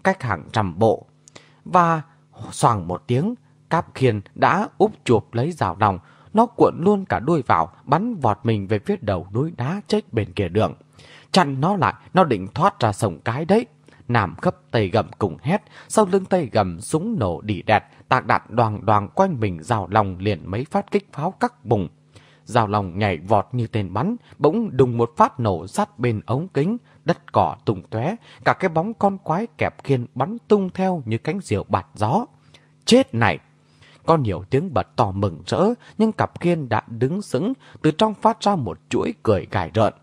cách hàng trăm bộ. Và xoàng một tiếng, cáp khiên đã úp chụp lấy rào lòng, nó cuộn luôn cả đuôi vào, bắn vọt mình về phía đầu núi đá chết bên kia đường. Chặn nó lại, nó định thoát ra sông cái đấy nằm khắp tay gầm cùng hét, sau lưng tay gầm súng nổ đỉ đẹt, tạc đạn đoàn đoàn quanh mình rào lòng liền mấy phát kích pháo các bùng. Rào lòng nhảy vọt như tên bắn, bỗng đùng một phát nổ sát bên ống kính, đất cỏ tung tóe, cả cái bóng con quái kẹp khiên bắn tung theo như cánh diều bạt gió. Chết này! Có nhiều tiếng bật to mừng rỡ, nhưng cặp khiên đã đứng sững, từ trong phát ra một chuỗi cười gài rợn.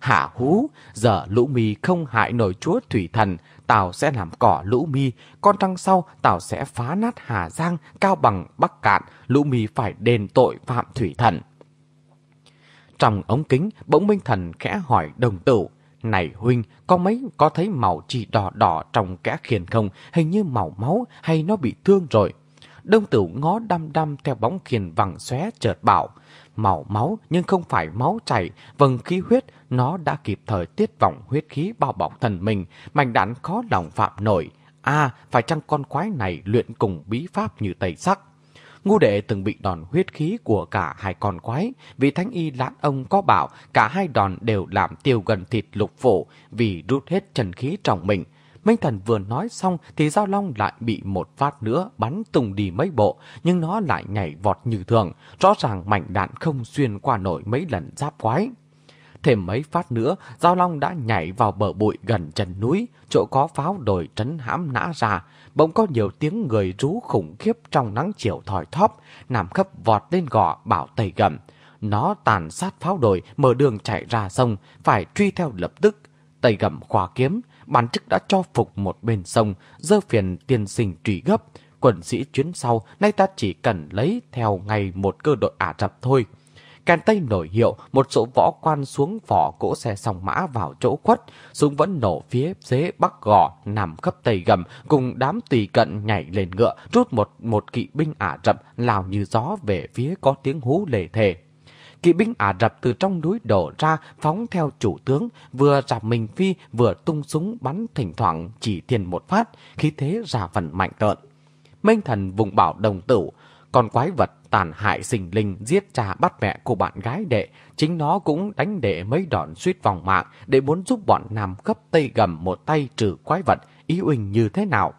Hạ hú, giờ lũ mi không hại nổi chúa thủy thần, Tào sẽ làm cỏ lũ mi, con trăng sau Tào sẽ phá nát Hà Giang, Cao Bằng, Bắc Cạn, lũ mi phải đền tội phạm thủy thần. Trong ống kính, bỗng Minh Thần khẽ hỏi đồng tử, này huynh, có mấy có thấy màu chỉ đỏ đỏ trong kẽ khiền không? Hình như màu máu hay nó bị thương rồi? Đông tử ngó đăm đăm theo bóng khiền vàng xóe chợt bảo. Màu máu nhưng không phải máu chảy, vầng khí huyết, nó đã kịp thời tiết vọng huyết khí bao bọc thần mình, mảnh đạn khó lòng phạm nổi. À, phải chăng con quái này luyện cùng bí pháp như tây sắc? Ngu đệ từng bị đòn huyết khí của cả hai con quái, vì thánh y lãn ông có bảo cả hai đòn đều làm tiêu gần thịt lục phổ vì rút hết chân khí trong mình. Minh thần vừa nói xong thì Giao Long lại bị một phát nữa bắn tung đi mấy bộ, nhưng nó lại nhảy vọt như thường, rõ ràng mảnh đạn không xuyên qua nổi mấy lần giáp quái. Thêm mấy phát nữa, Giao Long đã nhảy vào bờ bụi gần chân núi, chỗ có pháo đồi trấn hãm nã ra. Bỗng có nhiều tiếng người rú khủng khiếp trong nắng chiều thòi thóp, nằm khắp vọt lên gò bảo tây gầm. Nó tàn sát pháo đồi, mở đường chạy ra sông, phải truy theo lập tức. Tây gầm khóa kiếm, bản chức đã cho phục một bên sông, dơ phiền tiên sinh truy gấp. Quần sĩ chuyến sau, nay ta chỉ cần lấy theo ngày một cơ đội Ả Rập thôi. Càn tây nổi hiệu, một số võ quan xuống vỏ cỗ xe sòng mã vào chỗ khuất, súng vẫn nổ phía dế bắc gò, nằm khắp tây gầm, cùng đám tùy cận nhảy lên ngựa, rút một một kỵ binh Ả Rập lao như gió về phía có tiếng hú lề thề. Kỵ binh Ả Rập từ trong núi đổ ra phóng theo chủ tướng, vừa rạp mình phi vừa tung súng bắn thỉnh thoảng chỉ tiền một phát, khí thế ra phần mạnh tợn. Minh thần vùng bảo đồng tử, còn quái vật tàn hại sinh linh giết cha bắt mẹ của bạn gái đệ, chính nó cũng đánh đệ mấy đòn suýt vòng mạng để muốn giúp bọn Nam cấp Tây gầm một tay trừ quái vật, ý huynh như thế nào.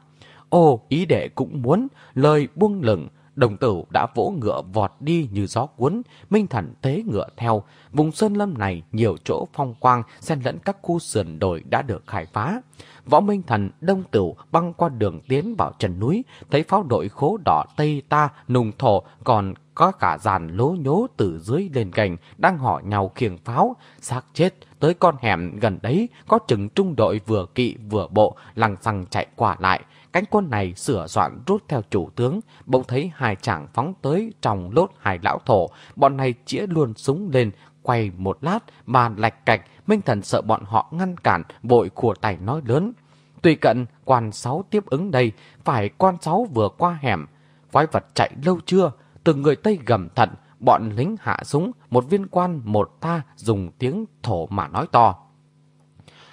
Ô, ý đệ cũng muốn, lời buông lửng, đồng tử đã vỗ ngựa vọt đi như gió cuốn, minh thần tế ngựa theo. Vùng sơn lâm này nhiều chỗ phong quang, xen lẫn các khu sườn đồi đã được khai phá. Võ Minh Thần đông tửu băng qua đường tiến vào chân núi, thấy pháo đội khố đỏ Tây ta nùng thổ còn có cả dàn lố nhố từ dưới lên gành đang họ nhau khiêng pháo, xác chết tới con hẻm gần đấy có chừng trung đội vừa kỵ vừa bộ lằng xăng chạy qua lại. Cánh quân này sửa soạn rút theo chủ tướng, bỗng thấy hai chàng phóng tới trong lốt hai lão thổ, bọn này chĩa luôn súng lên, quay một lát mà lạch cạch, Minh Thần sợ bọn họ ngăn cản, vội của tay nói lớn. Tùy cận, quan sáu tiếp ứng đây, phải quan sáu vừa qua hẻm. Quái vật chạy lâu chưa? Từng người Tây gầm thận, bọn lính hạ súng, một viên quan một ta dùng tiếng thổ mà nói to.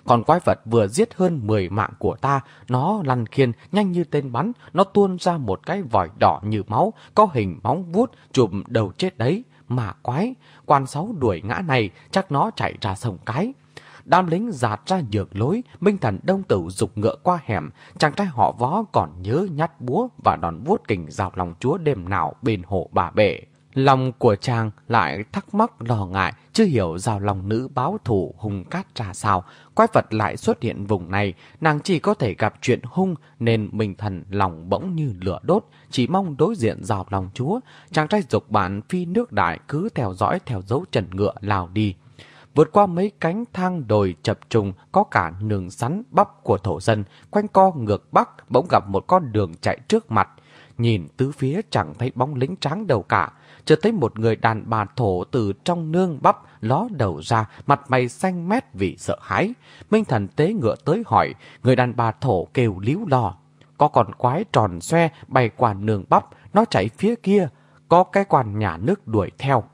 Còn quái vật vừa giết hơn 10 mạng của ta, nó lăn khiên nhanh như tên bắn, nó tuôn ra một cái vòi đỏ như máu, có hình móng vuốt chùm đầu chết đấy. Mà quái, quan sáu đuổi ngã này, chắc nó chạy ra sông cái. Đám lính giạt ra nhược lối, Minh Thần đông tử dục ngựa qua hẻm, chàng trai họ võ còn nhớ nhát búa và đòn vuốt kình rào lòng chúa đêm nào bên hồ bà bể. Lòng của chàng lại thắc mắc lo ngại, chưa hiểu giao lòng nữ báo thủ hung cát ra sao. Quái vật lại xuất hiện vùng này, nàng chỉ có thể gặp chuyện hung nên mình thần lòng bỗng như lửa đốt, chỉ mong đối diện giao lòng chúa. Chàng trai dục bản phi nước đại cứ theo dõi theo dấu trần ngựa lào đi. Vượt qua mấy cánh thang đồi chập trùng có cả nường sắn bắp của thổ dân, quanh co ngược bắc bỗng gặp một con đường chạy trước mặt. Nhìn tứ phía chẳng thấy bóng lính tráng đầu cả, chợt thấy một người đàn bà thổ từ trong nương bắp ló đầu ra, mặt mày xanh mét vì sợ hãi. Minh thần tế ngựa tới hỏi, người đàn bà thổ kêu líu lo. Có con quái tròn xoe bay qua nương bắp, nó chạy phía kia, có cái quan nhà nước đuổi theo.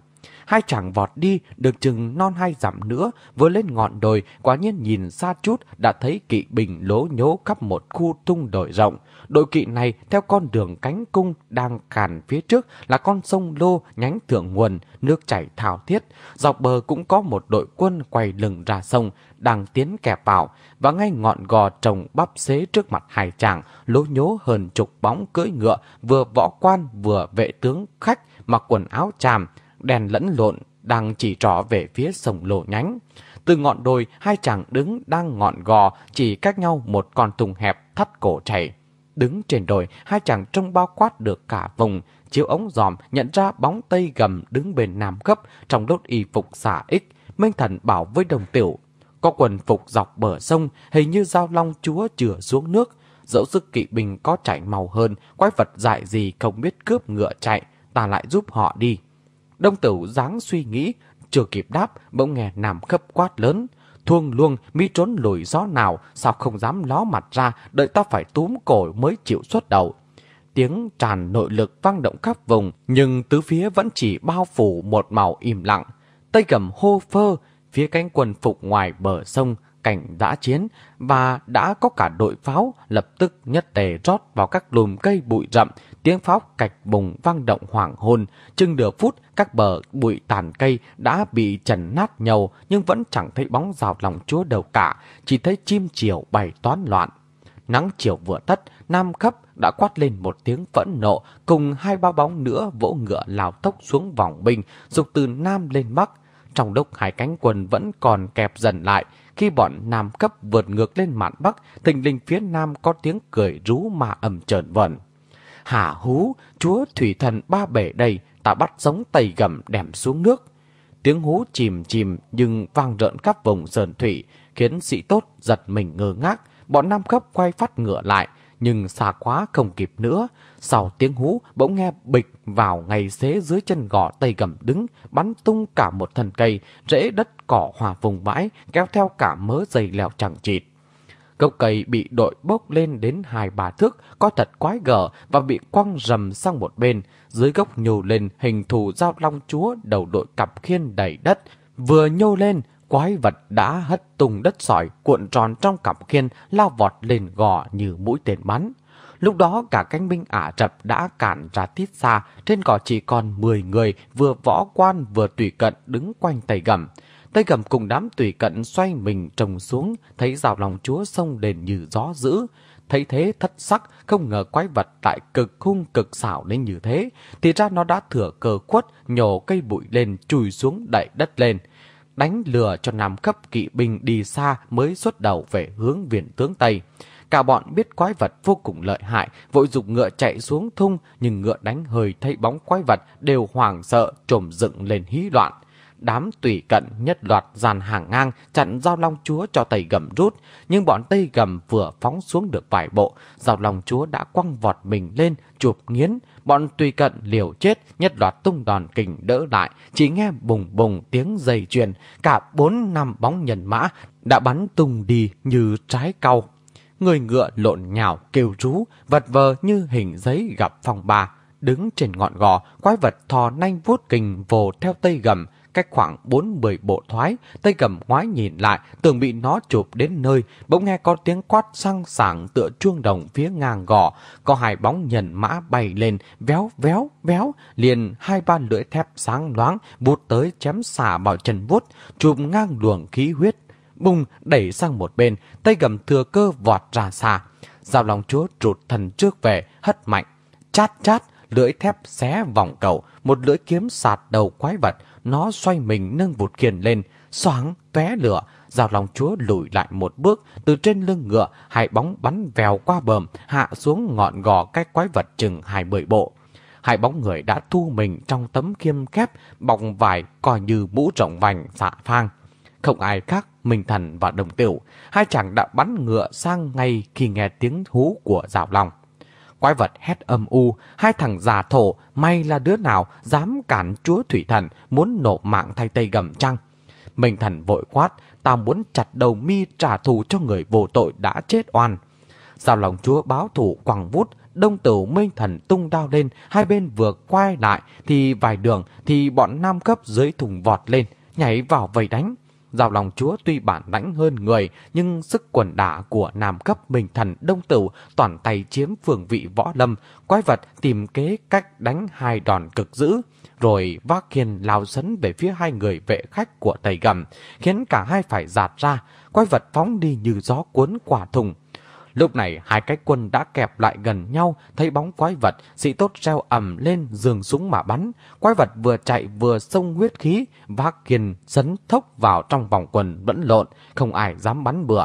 Hai chàng vọt đi, được chừng non hai dặm nữa, vừa lên ngọn đồi, quả nhiên nhìn xa chút, đã thấy kỵ bình lố nhố khắp một khu tung đồi rộng. Đội kỵ này theo con đường cánh cung đang càn phía trước là con sông Lô nhánh thượng nguồn, nước chảy thảo thiết. Dọc bờ cũng có một đội quân quay lưng ra sông, đang tiến kẹp vào. Và ngay ngọn gò trồng bắp xế trước mặt hai chàng, lố nhố hơn chục bóng cưỡi ngựa, vừa võ quan vừa vệ tướng khách mặc quần áo tràm, đèn lẫn lộn, đang chỉ trỏ về phía sông Lô nhánh. Từ ngọn đồi, hai chàng đứng đang ngọn gò, chỉ cách nhau một con tùng hẹp thắt cổ chảy. Đứng trên đồi, hai chàng trông bao quát được cả vùng, chiếu ống giòm nhận ra bóng tây gầm đứng bên nam cấp trong đốt y phục xả ích. Minh thần bảo với đồng tiểu, có quần phục dọc bờ sông, hình như dao long chúa chừa xuống nước. Dẫu sức kỵ binh có chảy màu hơn, quái vật dại gì không biết cướp ngựa chạy, ta lại giúp họ đi. Đông tử dáng suy nghĩ, chưa kịp đáp, bỗng nghe nằm khấp quát lớn. Thuông luông, mi trốn lùi gió nào, sao không dám ló mặt ra, đợi ta phải túm cổ mới chịu xuất đầu. Tiếng tràn nội lực vang động khắp vùng, nhưng tứ phía vẫn chỉ bao phủ một màu im lặng. Tây cầm hô phơ, phía cánh quần phục ngoài bờ sông, cảnh đã chiến và đã có cả đội pháo lập tức nhất tề rót vào các lùm cây bụi rậm, tiếng pháo cạch bùng vang động hoàng hôn. Chừng nửa phút, các bờ bụi tàn cây đã bị trần nát nhầu nhưng vẫn chẳng thấy bóng rào lòng chúa đâu cả, chỉ thấy chim chiều bay toán loạn. Nắng chiều vừa tắt, Nam Khấp đã quát lên một tiếng phẫn nộ, cùng hai ba bóng nữa vỗ ngựa lao tốc xuống vòng binh, dục từ Nam lên Bắc. Trong lúc hai cánh quân vẫn còn kẹp dần lại, khi bọn Nam cấp vượt ngược lên mạn Bắc, thình linh phía Nam có tiếng cười rú mà ầm trợn vẩn. Hả hú, chúa thủy thần ba bể đây, ta bắt giống tay gầm đèm xuống nước. Tiếng hú chìm chìm nhưng vang rợn khắp vùng sơn thủy, khiến sĩ tốt giật mình ngơ ngác. Bọn Nam cấp quay phát ngựa lại, nhưng xa quá không kịp nữa. Sau tiếng hú, bỗng nghe bịch vào ngay xế dưới chân gò tây gầm đứng, bắn tung cả một thân cây, rễ đất cỏ hòa vùng bãi kéo theo cả mớ dây leo chẳng chịt. Gốc cây bị đội bốc lên đến hai ba thước, có thật quái gở và bị quăng rầm sang một bên. Dưới gốc nhô lên hình thù giao long chúa đầu đội cặp khiên đầy đất. Vừa nhô lên, quái vật đã hất tung đất sỏi cuộn tròn trong cặp khiên lao vọt lên gò như mũi tên bắn. Lúc đó cả cánh binh Ả Rập đã cản ra tít xa, trên gò chỉ còn 10 người, vừa võ quan vừa tùy cận đứng quanh tay gầm. Tay cầm cùng đám tùy cận xoay mình trồng xuống, thấy rào lòng chúa sông đền như gió dữ. Thấy thế thất sắc, không ngờ quái vật tại cực hung cực xảo đến như thế. Thì ra nó đã thừa cờ quất, nhổ cây bụi lên, chùi xuống đẩy đất lên đánh lừa cho Nam cấp kỵ binh đi xa mới xuất đầu về hướng viện tướng Tây. Cả bọn biết quái vật vô cùng lợi hại, vội dục ngựa chạy xuống thung, nhưng ngựa đánh hơi thấy bóng quái vật đều hoảng sợ, trồm dựng lên hí loạn. Đám tùy cận nhất loạt dàn hàng ngang chặn giao long chúa cho tây gầm rút, nhưng bọn tây gầm vừa phóng xuống được vài bộ, giao long chúa đã quăng vọt mình lên, chụp nghiến, bọn tùy cận liều chết, nhất loạt tung đòn kình đỡ lại, chỉ nghe bùng bùng tiếng dây chuyền, cả bốn năm bóng nhân mã đã bắn tung đi như trái cau. Người ngựa lộn nhào kêu rú, vật vờ như hình giấy gặp phòng bà. Đứng trên ngọn gò, quái vật thò nanh vuốt kình vồ theo tây gầm, cách khoảng 40 bộ thoái, tay cầm ngoái nhìn lại, tưởng bị nó chụp đến nơi, bỗng nghe có tiếng quát sang sảng tựa chuông đồng phía ngang gò, có hai bóng nhân mã bay lên, véo véo véo, liền hai ba lưỡi thép sáng loáng, vút tới chém xả vào chân vuốt, chụp ngang luồng khí huyết, bùng đẩy sang một bên, tay cầm thừa cơ vọt ra xa. Giao lòng chúa trụt thần trước về, hất mạnh, chát chát, lưỡi thép xé vòng cầu, một lưỡi kiếm sạt đầu quái vật, nó xoay mình nâng vụt kiền lên, xoáng, tóe lửa, Giao Long Chúa lùi lại một bước, từ trên lưng ngựa, hai bóng bắn vèo qua bờm, hạ xuống ngọn gò cách quái vật chừng hai bưởi bộ. Hai bóng người đã thu mình trong tấm kiêm kép, bọc vải coi như mũ rộng vành xạ phang. Không ai khác, Minh Thần và Đồng Tiểu, hai chàng đã bắn ngựa sang ngay khi nghe tiếng hú của Giao Long. Quái vật hét âm u, hai thằng già thổ, may là đứa nào dám cản chúa Thủy Thần muốn nổ mạng thay tây gầm trăng. Minh Thần vội quát, ta muốn chặt đầu mi trả thù cho người vô tội đã chết oan. Giao lòng chúa báo thủ quẳng vút, đông tử minh thần tung đao lên, hai bên vừa quay lại thì vài đường thì bọn nam cấp dưới thùng vọt lên, nhảy vào vầy đánh. Giao lòng chúa tuy bản lãnh hơn người, nhưng sức quần đả của nam cấp bình thần đông tử toàn tay chiếm phường vị võ lâm, quái vật tìm kế cách đánh hai đòn cực dữ rồi vác khiên lao sấn về phía hai người vệ khách của thầy gầm, khiến cả hai phải giạt ra, quái vật phóng đi như gió cuốn quả thùng. Lúc này hai cái quân đã kẹp lại gần nhau, thấy bóng quái vật, sĩ tốt treo ầm lên giường súng mà bắn. Quái vật vừa chạy vừa xông huyết khí, vác kiên sấn thốc vào trong vòng quần vẫn lộn, không ai dám bắn bừa.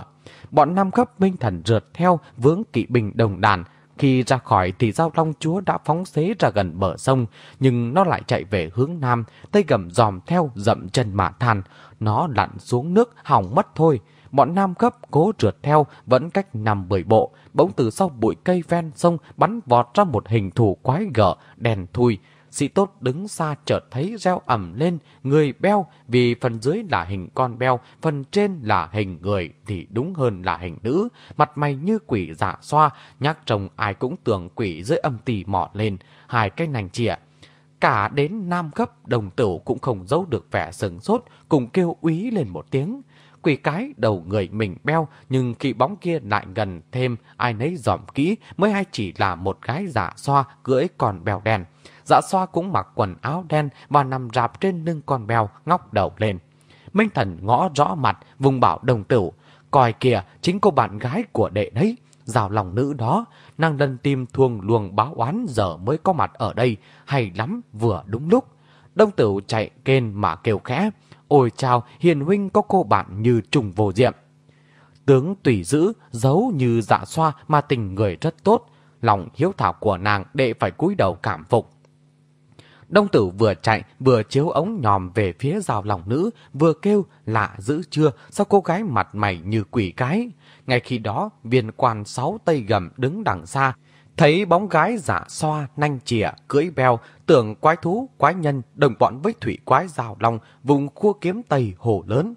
Bọn nam cấp minh thần rượt theo vướng kỵ binh đồng đàn, khi ra khỏi thì giao long chúa đã phóng xế ra gần bờ sông, nhưng nó lại chạy về hướng nam, tay gầm dòm theo dậm chân mà than. Nó lặn xuống nước hỏng mất thôi. Bọn nam cấp cố trượt theo vẫn cách nằm bưởi bộ, bỗng từ sau bụi cây ven sông bắn vọt ra một hình thù quái gở, đèn thui. Sĩ tốt đứng xa chợt thấy reo ẩm lên người beo vì phần dưới là hình con beo, phần trên là hình người thì đúng hơn là hình nữ. Mặt mày như quỷ dạ xoa, nhắc chồng ai cũng tưởng quỷ dưới âm tì mọt lên, hai cái nành chìa. Cả đến nam cấp đồng tử cũng không giấu được vẻ sừng sốt, cùng kêu úy lên một tiếng. Quỷ cái đầu người mình beo, nhưng khi bóng kia lại gần thêm, ai nấy dòm kỹ mới hay chỉ là một gái giả dạ xoa cưỡi con bèo đen. Dạ xoa cũng mặc quần áo đen và nằm rạp trên lưng con bèo ngóc đầu lên. Minh thần ngõ rõ mặt, vùng bảo đồng tử. Coi kìa, chính cô bạn gái của đệ đấy. Rào lòng nữ đó, nàng lần tim thuồng luồng báo oán giờ mới có mặt ở đây. Hay lắm, vừa đúng lúc. Đông tử chạy kên mà kêu khẽ. Ôi chào, hiền huynh có cô bạn như trùng vô diệm. Tướng tùy giữ, giấu như dạ xoa mà tình người rất tốt. Lòng hiếu thảo của nàng đệ phải cúi đầu cảm phục. Đông tử vừa chạy vừa chiếu ống nhòm về phía rào lòng nữ, vừa kêu lạ dữ chưa, sao cô gái mặt mày như quỷ cái. Ngay khi đó, viên quan sáu tây gầm đứng đằng xa, thấy bóng gái giả xoa, nanh chìa, cưỡi beo, tưởng quái thú, quái nhân, đồng bọn với thủy quái rào lòng, vùng khua kiếm tây hồ lớn.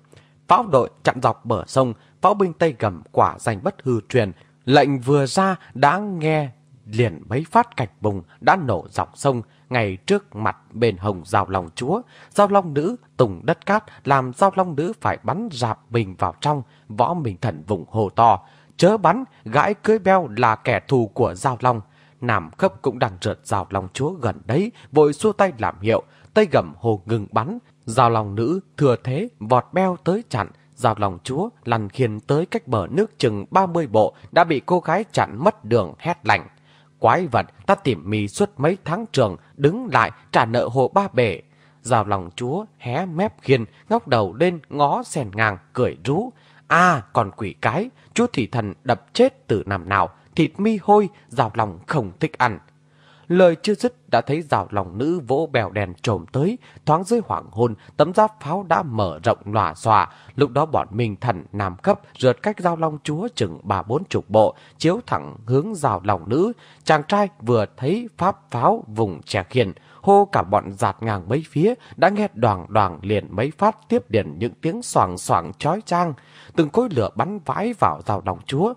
Pháo đội chặn dọc bờ sông, pháo binh tây gầm quả giành bất hư truyền, lệnh vừa ra đã nghe liền mấy phát cạch bùng đã nổ dọc sông, ngày trước mặt bên hồng rào long chúa. Giao long nữ tùng đất cát làm giao long nữ phải bắn rạp mình vào trong, võ mình thần vùng hồ to. Chớ bắn, gãi cưới beo là kẻ thù của giao long. Nam khấp cũng đang rượt giao long chúa gần đấy, vội xua tay làm hiệu, tay gầm hồ ngừng bắn. Giao long nữ thừa thế vọt beo tới chặn, Giao long chúa lăn khiên tới cách bờ nước chừng 30 bộ đã bị cô gái chặn mất đường hét lạnh. Quái vật ta tìm mì suốt mấy tháng trường, đứng lại trả nợ hồ ba bể. Giao lòng chúa hé mép khiên, ngóc đầu lên ngó sèn ngang, cười rú. À, còn quỷ cái, chúa thủy thần đập chết từ năm nào, thịt mi hôi, rào lòng không thích ăn. Lời chưa dứt đã thấy rào lòng nữ vỗ bèo đèn trồm tới, thoáng dưới hoàng hôn, tấm giáp pháo đã mở rộng lòa xòa. Lúc đó bọn mình thần nam cấp rượt cách giao long chúa chừng ba bốn chục bộ, chiếu thẳng hướng rào lòng nữ. Chàng trai vừa thấy pháp pháo vùng trẻ khiền, hô cả bọn giạt ngang mấy phía, đã nghe đoàn đoàn liền mấy phát tiếp điển những tiếng soảng soảng chói chang. Từng cối lửa bắn vãi vào rào lòng chúa,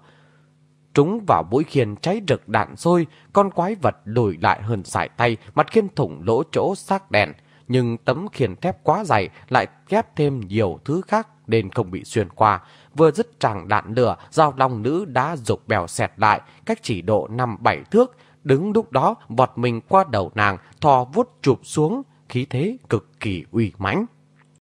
Trúng vào mũi khiên cháy rực đạn sôi, con quái vật lùi lại hơn sải tay, mặt khiên thủng lỗ chỗ xác đèn. Nhưng tấm khiên thép quá dày lại ghép thêm nhiều thứ khác nên không bị xuyên qua. Vừa dứt tràng đạn lửa, rào long nữ đã dục bèo xẹt lại, cách chỉ độ 5-7 thước. Đứng lúc đó, vọt mình qua đầu nàng, thò vút chụp xuống, khí thế cực kỳ uy mãnh.